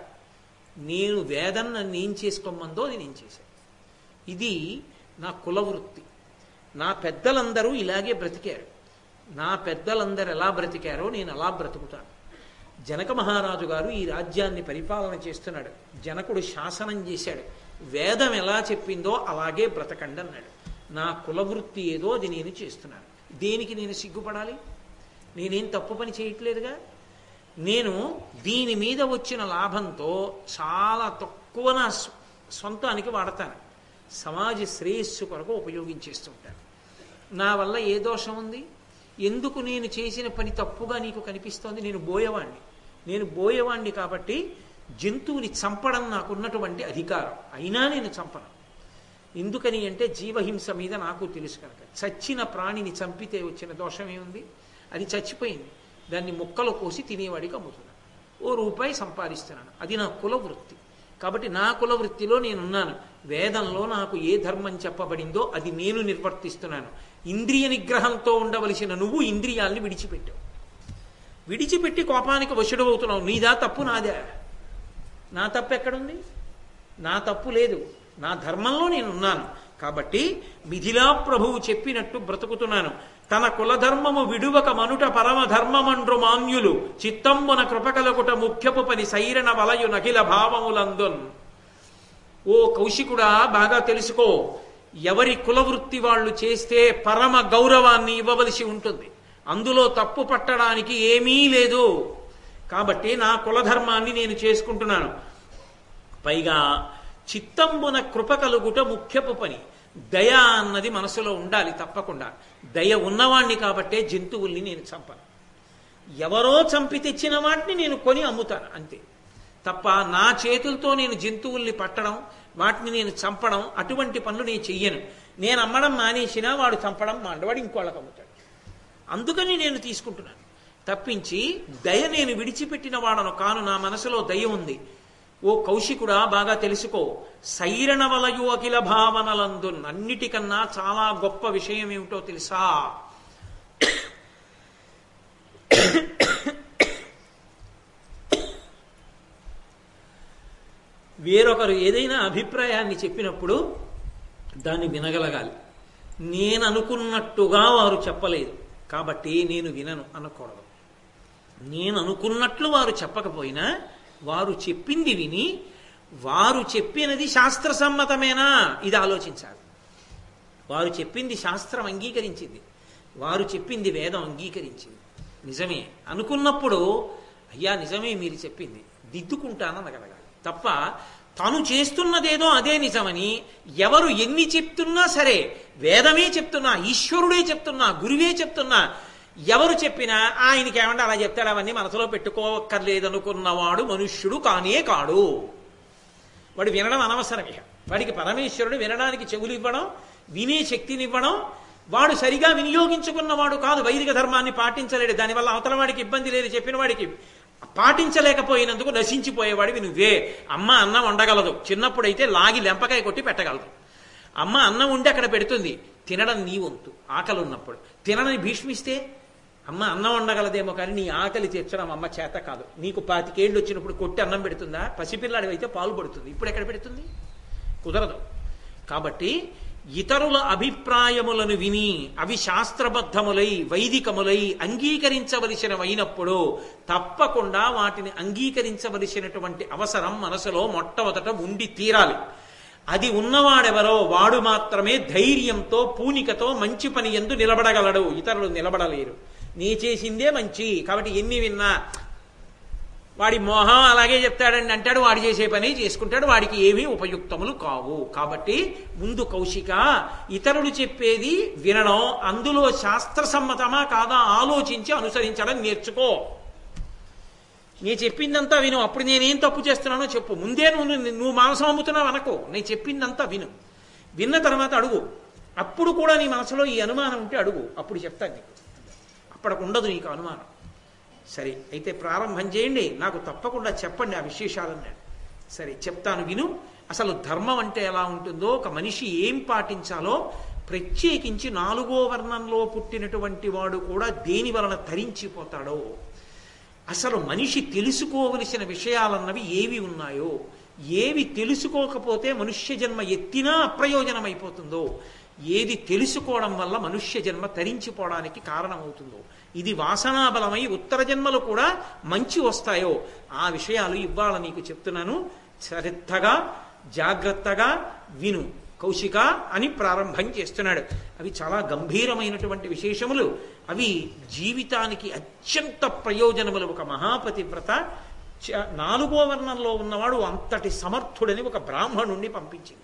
నేను వేదం నన్ను ఏం చేసుకోమందో అది నేను చేశాను. ఇది నా కులవృత్తి నా పెద్దలందరూ ఇలాగే బ్రతికారు. నా పెద్దలందరూ ఎలా బ్రతికారో నేను అలా బ్రతుకుతాను. జనక మహారాజు గారు ఈ రాజ్యాన్ని పరిపాలన చేస్తున్నాడు. జనకుడు శాసనం చేశాడు. వేదం ఎలా చెప్పిందో అలాగే బ్రతకండి అన్నాడు. నా కులవృత్తి ఏదో అది నేను చేస్తున్నాను. దేనికి నేను సిగ్గుపడాలి? నేనేం తప్పు పని చేయట్లేదుగా? నేను దీని మీద వచ్చిన లాభంతో చాలా తక్కువ నా సొంతానికి వాడతాను. సమాజ శ్రేయస్సు కొరకు ఉపయోగించేస్తుంటాను. నా వల్ల ఏ దోషం ఉంది? ఎందుకు నేను చేసిన పని తప్పుగా నీకు కనిపిస్తోంది? నేను బోయవాణ్ణి. నేను బోయవాణ్ణి కాబట్టి జంతువుని చంపడం నాకున్నటువంటి అధికారం. అయినా నేను చంపను. ఎందుకని అంటే జీవహింస మీద నాకు తెలుసు కనుక. చచ్చిన ప్రాణిని చంపితే వచ్చిన దోషం ఏముంది అది చచ్చిపోయింది. దాన్ని ముక్కలు కోసి తినేవాడికి అమ్ముతున్నాను ఓ రూపాయి సంపాదిస్తున్నాను. అది నా కుల వృత్తి. కాబట్టి నా కుల వృత్తిలో నేనున్నాను. వేదంలో నాకు ఏ ధర్మం చెప్పబడిందో అది నేను నిర్వర్తిస్తున్నాను. ఇంద్రియ నిగ్రహంతో ఉండవలసిన నువ్వు ఇంద్రియాల్ని విడిచిపెట్టావు. విడిచిపెట్టి కోపానికి వశుడు అవుతున్నావు. నీదా తప్పు నాదే. నా తప్పు ఎక్కడుంది? నా తప్పు లేదు. నా ధర్మంలో నేనున్నాను. కాబట్టి మిథిలా ప్రభువు చెప్పినట్టు బ్రతుకుతున్నాను. తన కులధర్మము విడువక మనుట పరమ ధర్మమండ్రు మాన్యులు. చిత్తంబున కృపకలకుట ముఖ్యపు పని సైరణ వలయు నకిల భావములందున్. ఓ కౌశికుడా బాగా తెలుసుకో. ఎవరి కులవృత్తి వాళ్ళు చేస్తే పరమ గౌరవాన్ని ఇవ్వవలసి ఉంటుంది. అందులో తప్పు పట్టడానికి ఏమీ లేదు. కాబట్టి నా కులధర్మాన్ని నేను చేసుకుంటున్నాను. పైగా చిత్తంబున కృప కలుగుట ముఖ్యపు పని. దయ అన్నది మనసులో ఉండాలి తప్పకుండా. దయ ఉన్నవాణ్ణి కాబట్టే జంతువుల్ని నేను చంపను. ఎవరో చంపి తెచ్చిన వాటిని నేను కొని అమ్ముతాను అంతే. తప్ప నా చేతులతో నేను జంతువుల్ని పట్టడం వాటిని నేను చంపడం అటువంటి పనులు నేను చెయ్యను. నేను అమ్మడం మానేసినా వాడు చంపడం మాండవాడు ఇంకోళ్ళకి అమ్ముతాడు. అందుకని నేను తీసుకుంటున్నాను. తప్పించి దయ నేను విడిచిపెట్టిన వాడను కాను నా మనసులో దయ ఉంది. ఓ కౌశికుడా బాగా తెలుసుకో. సైరణ వలయు అఖిల భావనలందు అన్నిటికన్నా చాలా గొప్ప విషయం ఏమిటో తెలుసా? వేరొకరు ఏదైనా అభిప్రాయాన్ని చెప్పినప్పుడు దాన్ని వినగలగాలి. నేను అనుకున్నట్టుగా వారు చెప్పలేదు. కాబట్టి నేను వినను అనకూడదు. నేను అనుకున్నట్లు వారు చెప్పకపోయినా వారు చెప్పింది విని వారు చెప్పినది శాస్త్రసమ్మతమేనా? ఇది ఆలోచించాలి. వారు చెప్పింది శాస్త్రం అంగీకరించింది. వారు చెప్పింది వేదం అంగీకరించింది. నిజమే. అనుకున్నప్పుడు అయ్యా నిజమే మీరు చెప్పింది. దిద్దుకుంటాననగలగాలి. తప్ప తను చేస్తున్నదేదో అదే నిజమని ఎవరు ఎన్ని చెప్తున్నా సరే వేదమే చెప్తున్నా ఈశ్వరుడే చెప్తున్నా గురువే చెప్తున్నా ఎవరు చెప్పినా ఆయనకి ఏమంటే అలా చెప్తాడు అవన్నీ మనసులో పెట్టుకోక్కర్లేదనుకున్నవాడు మనుష్యుడు కానే కాడు. వాడు వినడం అనవసరం ఇక. వాడికి పరమేశ్వరుడు వినడానికి చెవులు ఇవ్వడం వినే శక్తిని ఇవ్వడం వాడు సరిగా వినియోగించుకున్నవాడు కాదు వైదిక ధర్మాన్ని పాటించలేడు. దానివల్ల అవతల వాడికి ఇబ్బంది లేదు చెప్పిన వాడికి పాటించలేకపోయినందుకు నశించిపోయేవాడివి నువ్వే. అమ్మ అన్నం వండగలదు. చిన్నప్పుడైతే లాగి లెంపకాయ కొట్టి పెట్టగలదు. అమ్మ అన్నం ఉండి అక్కడ పెడుతుంది. తినడం నీ వంతు. ఆకలి ఉన్నప్పుడు తినని భీష్మిస్తే అమ్మ అన్నం వండగలదేమో కానీ నీ ఆకలి తీర్చడం అమ్మ చేత కాదు. నీకు పాతికేళ్ళు వచ్చినప్పుడు కొట్టి అన్నం పెడుతుందా? పసిపిల్లాడి అయితే పాలు పడుతుంది. ఇప్పుడు ఎక్కడ పెడుతుంది? కుదరదు. కాబట్టి ఇతరుల అభిప్రాయములను విని అవి శాస్త్రబద్ధములై వైదికములై అంగీకరించవలసినవైనప్పుడు తప్పకుండా వాటిని అంగీకరించవలసినటువంటి అవసరం మనసులో మొట్టమొదట ఉండి తీరాలి. అది ఉన్నవాడెవరో వాడు మాత్రమే ధైర్యంతో పూనికతో మంచి పని ఎందు నిలబడగలడు. ఇతరులు నిలబడలేరు. నీ చేసిందే మంచి. కాబట్టి ఎన్ని విన్నా వాడి మోహం అలాగే చెప్తాడండి అంటాడు వాడు చేసే పని చేసుకుంటాడు వాడికి ఏమీ ఉపయుక్తములు కావు. కాబట్టి ముందు కౌశిక ఇతరులు చెప్పేది వినడం అందులో శాస్త్రసమ్మతమా కాదా ఆలోచించి అనుసరించడం నేర్చుకో. నీ చెప్పిందంతా విను. అప్పుడు నేనేం తప్పు చేస్తున్నానో చెప్పు. ముందే నువ్వు నువ్వు మాంసం అమ్ముతున్నావు అనకో. నేను చెప్పిందంతా విను. విన్న తర్వాత అడుగు. అప్పుడు కూడా నీ మనసులో ఈ అనుమానం ఉంటే అడుగు. అప్పుడు చెప్తాను నీకు. అప్పటికి నీకు అనుమానం. సరే అయితే ప్రారంభం చేయండి. నాకు తప్పకుండా చెప్పండి ఆ విశేషాలన్నాడు సరే చెప్తాను విను. అసలు ధర్మం అంటే ఎలా ఉంటుందో ఒక మనిషి ఏం పాటించాలో ప్రత్యేకించి నాలుగో వర్ణంలో పుట్టినటువంటి వాడు కూడా దేని వలన తరించిపోతాడో అసలు మనిషి తెలుసుకోవలసిన విషయాలన్నవి ఏవి ఉన్నాయో ఏవి తెలుసుకోకపోతే మనుష్య జన్మ ఎత్తినా అప్రయోజనమైపోతుందో ఏది తెలుసుకోవడం వల్ల మనుష్య జన్మ తరించిపోవడానికి కారణమవుతుందో. ఇది వాసనాబలమై ఉత్తర జన్మలు కూడా మంచి వస్తాయో. ఆ విషయాలు ఇవ్వాలని నీకు చెప్తున్నాను. శ్రద్ధగా జాగ్రత్తగా విను. కౌశిక అని ప్రారంభం చేస్తున్నాడు. అవి చాలా గంభీరమైనటువంటి విశేషములు. అవి జీవితానికి అత్యంత ప్రయోజనములు. ఒక మహాపతివ్రత. చ- నాలుగో వర్ణంలో ఉన్నవాడు అంతటి సమర్థుడని ఒక బ్రాహ్మణుణ్ణి పంపించింది.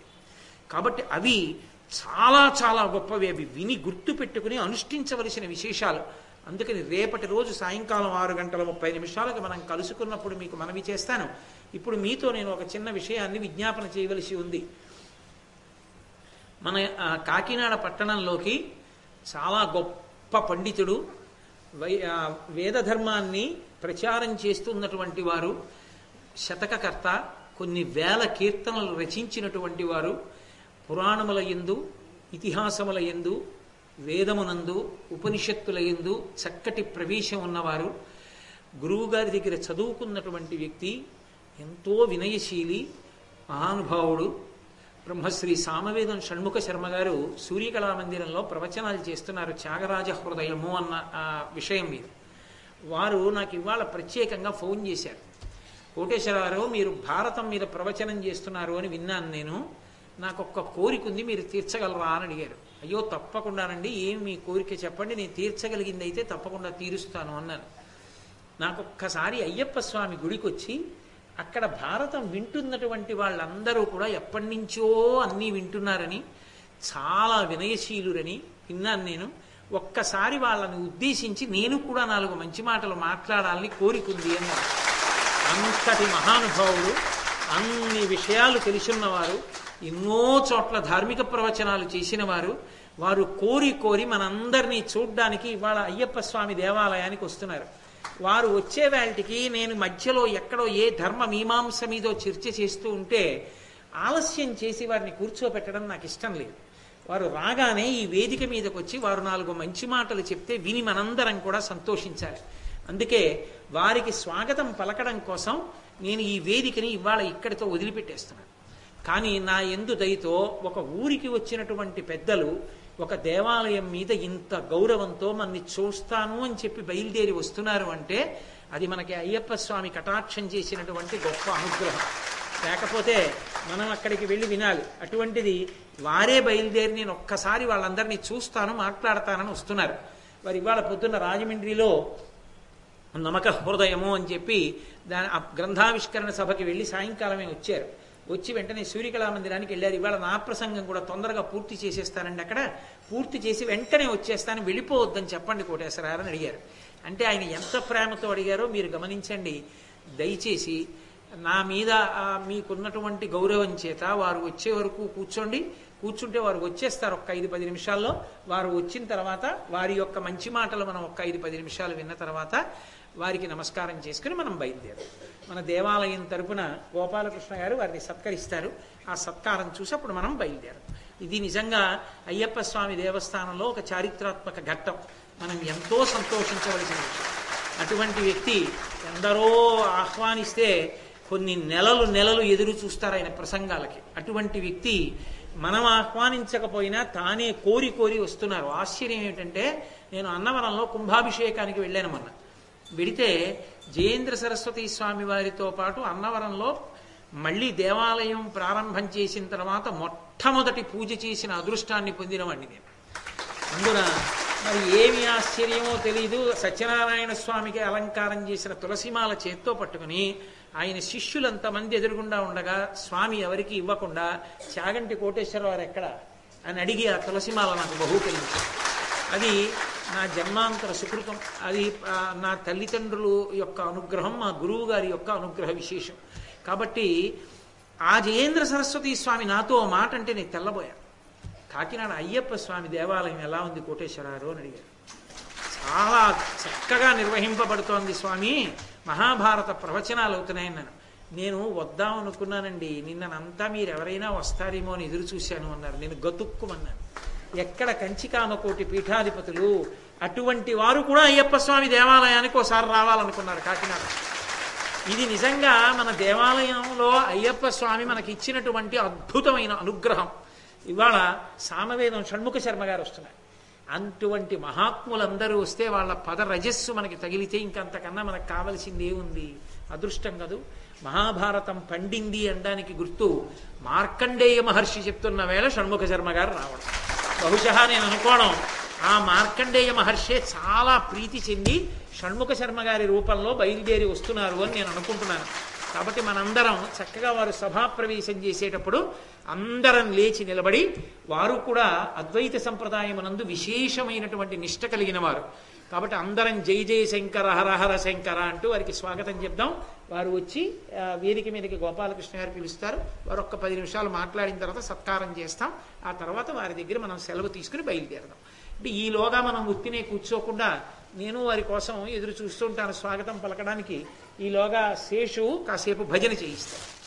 కాబట్టి అవి చాలా చాలా గొప్పవి అవి. విని గుర్తు పెట్టుకుని అనుష్ఠించవలసిన విశేషాలు. అందుకని రేపటి రోజు సాయంకాలం ఆరు గంటల ముప్పై నిమిషాలకు మనం కలుసుకున్నప్పుడు మీకు మనవి చేస్తాను. ఇప్పుడు మీతో నేను ఒక చిన్న విషయాన్ని విజ్ఞాపన చేయవలసి ఉంది. మన కాకినాడ పట్టణంలోకి చాలా గొప్ప పండితుడు వై వేదధర్మాన్ని ప్రచారం చేస్తున్నటువంటి వారు శతకకర్త కొన్ని వేల కీర్తనలు రచించినటువంటి వారు పురాణముల ఎందు ఇతిహాసముల ఎందు వేదమునందు ఉపనిషత్తుల ఎందు చక్కటి ప్రవేశం ఉన్నవారు గురువుగారి దగ్గర చదువుకున్నటువంటి వ్యక్తి ఎంతో వినయశీలి మహానుభావుడు బ్రహ్మశ్రీ సామవేదం షణ్ముఖ శర్మ గారు సూర్యకళా మందిరంలో ప్రవచనాలు చేస్తున్నారు త్యాగరాజ హృదయము అన్న విషయం మీద. వారు నాకు ఇవాళ ప్రత్యేకంగా ఫోన్ చేశారు. కోటేశ్వరరావు మీరు భారతం మీద ప్రవచనం చేస్తున్నారు అని విన్నాను నేను. నాకు ఒక్క కోరిక ఉంది మీరు తీర్చగలరా అని అడిగారు. అయ్యో తప్పకుండానండి ఏమి మీ కోరిక చెప్పండి నేను తీర్చగలిగింది అయితే తప్పకుండా తీరుస్తాను అన్నాను. నాకు ఒక్కసారి అయ్యప్ప స్వామి గుడికి వచ్చి అక్కడ భారతం వింటున్నటువంటి వాళ్ళందరూ కూడా ఎప్పటి నుంచో అన్నీ వింటున్నారని చాలా వినయశీలురని విన్నాను నేను. ఒక్కసారి వాళ్ళని ఉద్దేశించి నేను కూడా నాలుగు మంచి మాటలు మాట్లాడాలని కోరికుంది అన్నారు. అంతటి మహానుభావుడు అన్ని విషయాలు తెలుసున్నవారు ఎన్నో చోట్ల ధార్మిక ప్రవచనాలు చేసిన వారు వారు కోరి కోరి మనందరినీ చూడ్డానికి ఇవాళ అయ్యప్ప స్వామి దేవాలయానికి వస్తున్నారు. వారు వచ్చే వేళటికి నేను మధ్యలో ఎక్కడో ఏ ధర్మ మీమాంస మీదో చర్చ చేస్తూ ఉంటే ఆలస్యం చేసి వారిని కూర్చోబెట్టడం నాకు ఇష్టం లేదు. వారు రాగానే ఈ వేదిక మీదకి వచ్చి వారు నాలుగు మంచి మాటలు చెప్తే విని మనందరం కూడా సంతోషించాలి. అందుకే వారికి స్వాగతం పలకడం కోసం నేను ఈ వేదికని ఇవాళ ఇక్కడితో వదిలిపెట్టేస్తున్నాను. కానీ నా ఎందు దయతో ఒక ఊరికి వచ్చినటువంటి పెద్దలు ఒక దేవాలయం మీద ఇంత గౌరవంతో మన్ని చూస్తాను అని చెప్పి బయలుదేరి వస్తున్నారు అంటే అది మనకి అయ్యప్ప స్వామి కటాక్షం చేసినటువంటి గొప్ప అనుగ్రహం. లేకపోతే మనం అక్కడికి వెళ్ళి వినాలి. అటువంటిది వారే బయలుదేరి నేను ఒక్కసారి వాళ్ళందరినీ చూస్తాను మాట్లాడతానని వస్తున్నారు. వారు ఇవాళ పొద్దున్న రాజమండ్రిలో నమక హృదయము అని చెప్పి దాని ఆ గ్రంథావిష్కరణ సభకి వెళ్ళి సాయంకాలమే వచ్చారు. వచ్చి వెంటనే సూర్యకళా మందిరానికి వెళ్ళారు. ఇవాళ నా ప్రసంగం కూడా తొందరగా పూర్తి చేసేస్తానండి అక్కడ. పూర్తి చేసి వెంటనే వచ్చేస్తాను. వెళ్ళిపోవద్దని చెప్పండి కోటేశ్వరారని అడిగారు. అంటే ఆయన ఎంత ప్రేమతో అడిగారో మీరు గమనించండి. దయచేసి నా మీద మీకున్నటువంటి గౌరవం చేత వారు వచ్చే వరకు కూర్చోండి. కూర్చుంటే వారు వచ్చేస్తారు ఒక్క ఐదు పది నిమిషాల్లో. వారు వచ్చిన తర్వాత వారి యొక్క మంచి మాటలు మనం ఒక్క ఐదు పది నిమిషాలు విన్న తర్వాత వారికి నమస్కారం చేసుకుని మనం బయలుదేరం. మన దేవాలయం తరపున గోపాలకృష్ణ గారు వారిని సత్కరిస్తారు. ఆ సత్కారం చూసి అప్పుడు మనం బయలుదేరం. ఇది నిజంగా అయ్యప్ప స్వామి దేవస్థానంలో ఒక చారిత్రాత్మక ఘట్టం. మనం ఎంతో సంతోషించవలసిన అటువంటి వ్యక్తి ఎందరో ఆహ్వానిస్తే కొన్ని నెలలు నెలలు ఎదురు చూస్తారు ఆయన ప్రసంగాలకి. అటువంటి వ్యక్తి మనం ఆహ్వానించకపోయినా తానే కోరి కోరి వస్తున్నారు. ఆశ్చర్యం ఏమిటంటే నేను అన్నవరంలో కుంభాభిషేకానికి వెళ్ళాను మొన్న. వెడితే జయేంద్ర సరస్వతి స్వామి వారితో పాటు అన్నవరంలో మళ్ళీ దేవాలయం ప్రారంభం చేసిన తర్వాత మొట్టమొదటి పూజ చేసిన అదృష్టాన్ని పొందినవాడిని నేను. అందున మరి ఏమి ఆశ్చర్యమో తెలియదు సత్యనారాయణ స్వామికి అలంకారం చేసిన తులసిమాల చేత్తో పట్టుకుని ఆయన శిష్యులంతమంది ఎదురుగుండా ఉండగా స్వామి ఎవరికి ఇవ్వకుండా చాగంటి కోటేశ్వరరావు ఎక్కడ? అని అడిగి ఆ తులసిమాల నాకు బహూకరించారు అది నా జన్మాంతర సుకృతం. అది నా తల్లిదండ్రులు యొక్క అనుగ్రహం మా గురువు గారి యొక్క అనుగ్రహ విశేషం. కాబట్టి ఆ జయేంద్ర సరస్వతి స్వామి నాతో ఓ మాట అంటే నేను తెల్లబోయా. కాకినాడ అయ్యప్ప స్వామి దేవాలయం ఎలా ఉంది కోటేశ్వరారు అని అడిగారు. చాలా చక్కగా నిర్వహింపబడుతోంది స్వామి. మహాభారత ప్రవచనాలు అవుతున్నాయి నన్ను. నేను వద్దాం అనుకున్నానండి. నిన్ననంతా మీరు ఎవరైనా వస్తారేమో అని ఎదురు చూశాను అన్నారు. నేను గతుక్కుమన్నాను. ఎక్కడ కంచికామకోటి పీఠాధిపతులు అటువంటి వారు కూడా అయ్యప్ప స్వామి దేవాలయానికి ఒకసారి రావాలనుకున్నారు కాకినాడ. ఇది నిజంగా మన దేవాలయంలో అయ్యప్ప స్వామి మనకి ఇచ్చినటువంటి అద్భుతమైన అనుగ్రహం. ఇవాళ సామవేదం షణ్ముఖ శర్మ గారు వస్తున్నారు. అటువంటి మహాత్ములందరూ వస్తే వాళ్ళ పద రజస్సు మనకి తగిలితే ఇంకంతకన్నా మనకు కావలసింది ఏముంది? అదృష్టం కదూ? మహాభారతం పండింది అనడానికి గుర్తు మార్కండేయ మహర్షి చెప్తున్న వేళ షణ్ముఖ శర్మ గారు రావడం. బహుశ నేను అనుకోవడం. ఆ మార్కండేయ మహర్షే చాలా ప్రీతి చెంది షణ్ముఖ శర్మ గారి రూపంలో బయలుదేరి వస్తున్నారు అని నేను అనుకుంటున్నాను. కాబట్టి మనందరం చక్కగా వారు సభాప్రవేశం చేసేటప్పుడు అందరం లేచి నిలబడి వారు కూడా అద్వైత సంప్రదాయమునందు విశేషమైనటువంటి నిష్ట కలిగిన వారు. కాబట్టి అందరం జై జయ శంకర హర హర శంకర అంటూ వారికి స్వాగతం చెప్దాం. వారు వచ్చి వేదిక మీదకి గోపాలకృష్ణ గారు పిలుస్తారు. వారు ఒక్క పది నిమిషాలు మాట్లాడిన తర్వాత సత్కారం చేస్తాం. ఆ తర్వాత వారి దగ్గర మనం సెలవు తీసుకుని బయలుదేరదాం. అంటే ఈలోగా మనం ఉత్తినే కూర్చోకుండా నేను వారి కోసం ఎదురు చూస్తుంటాను స్వాగతం పలకడానికి. ఈలోగా శేషు కాసేపు భజన చేయిస్తాను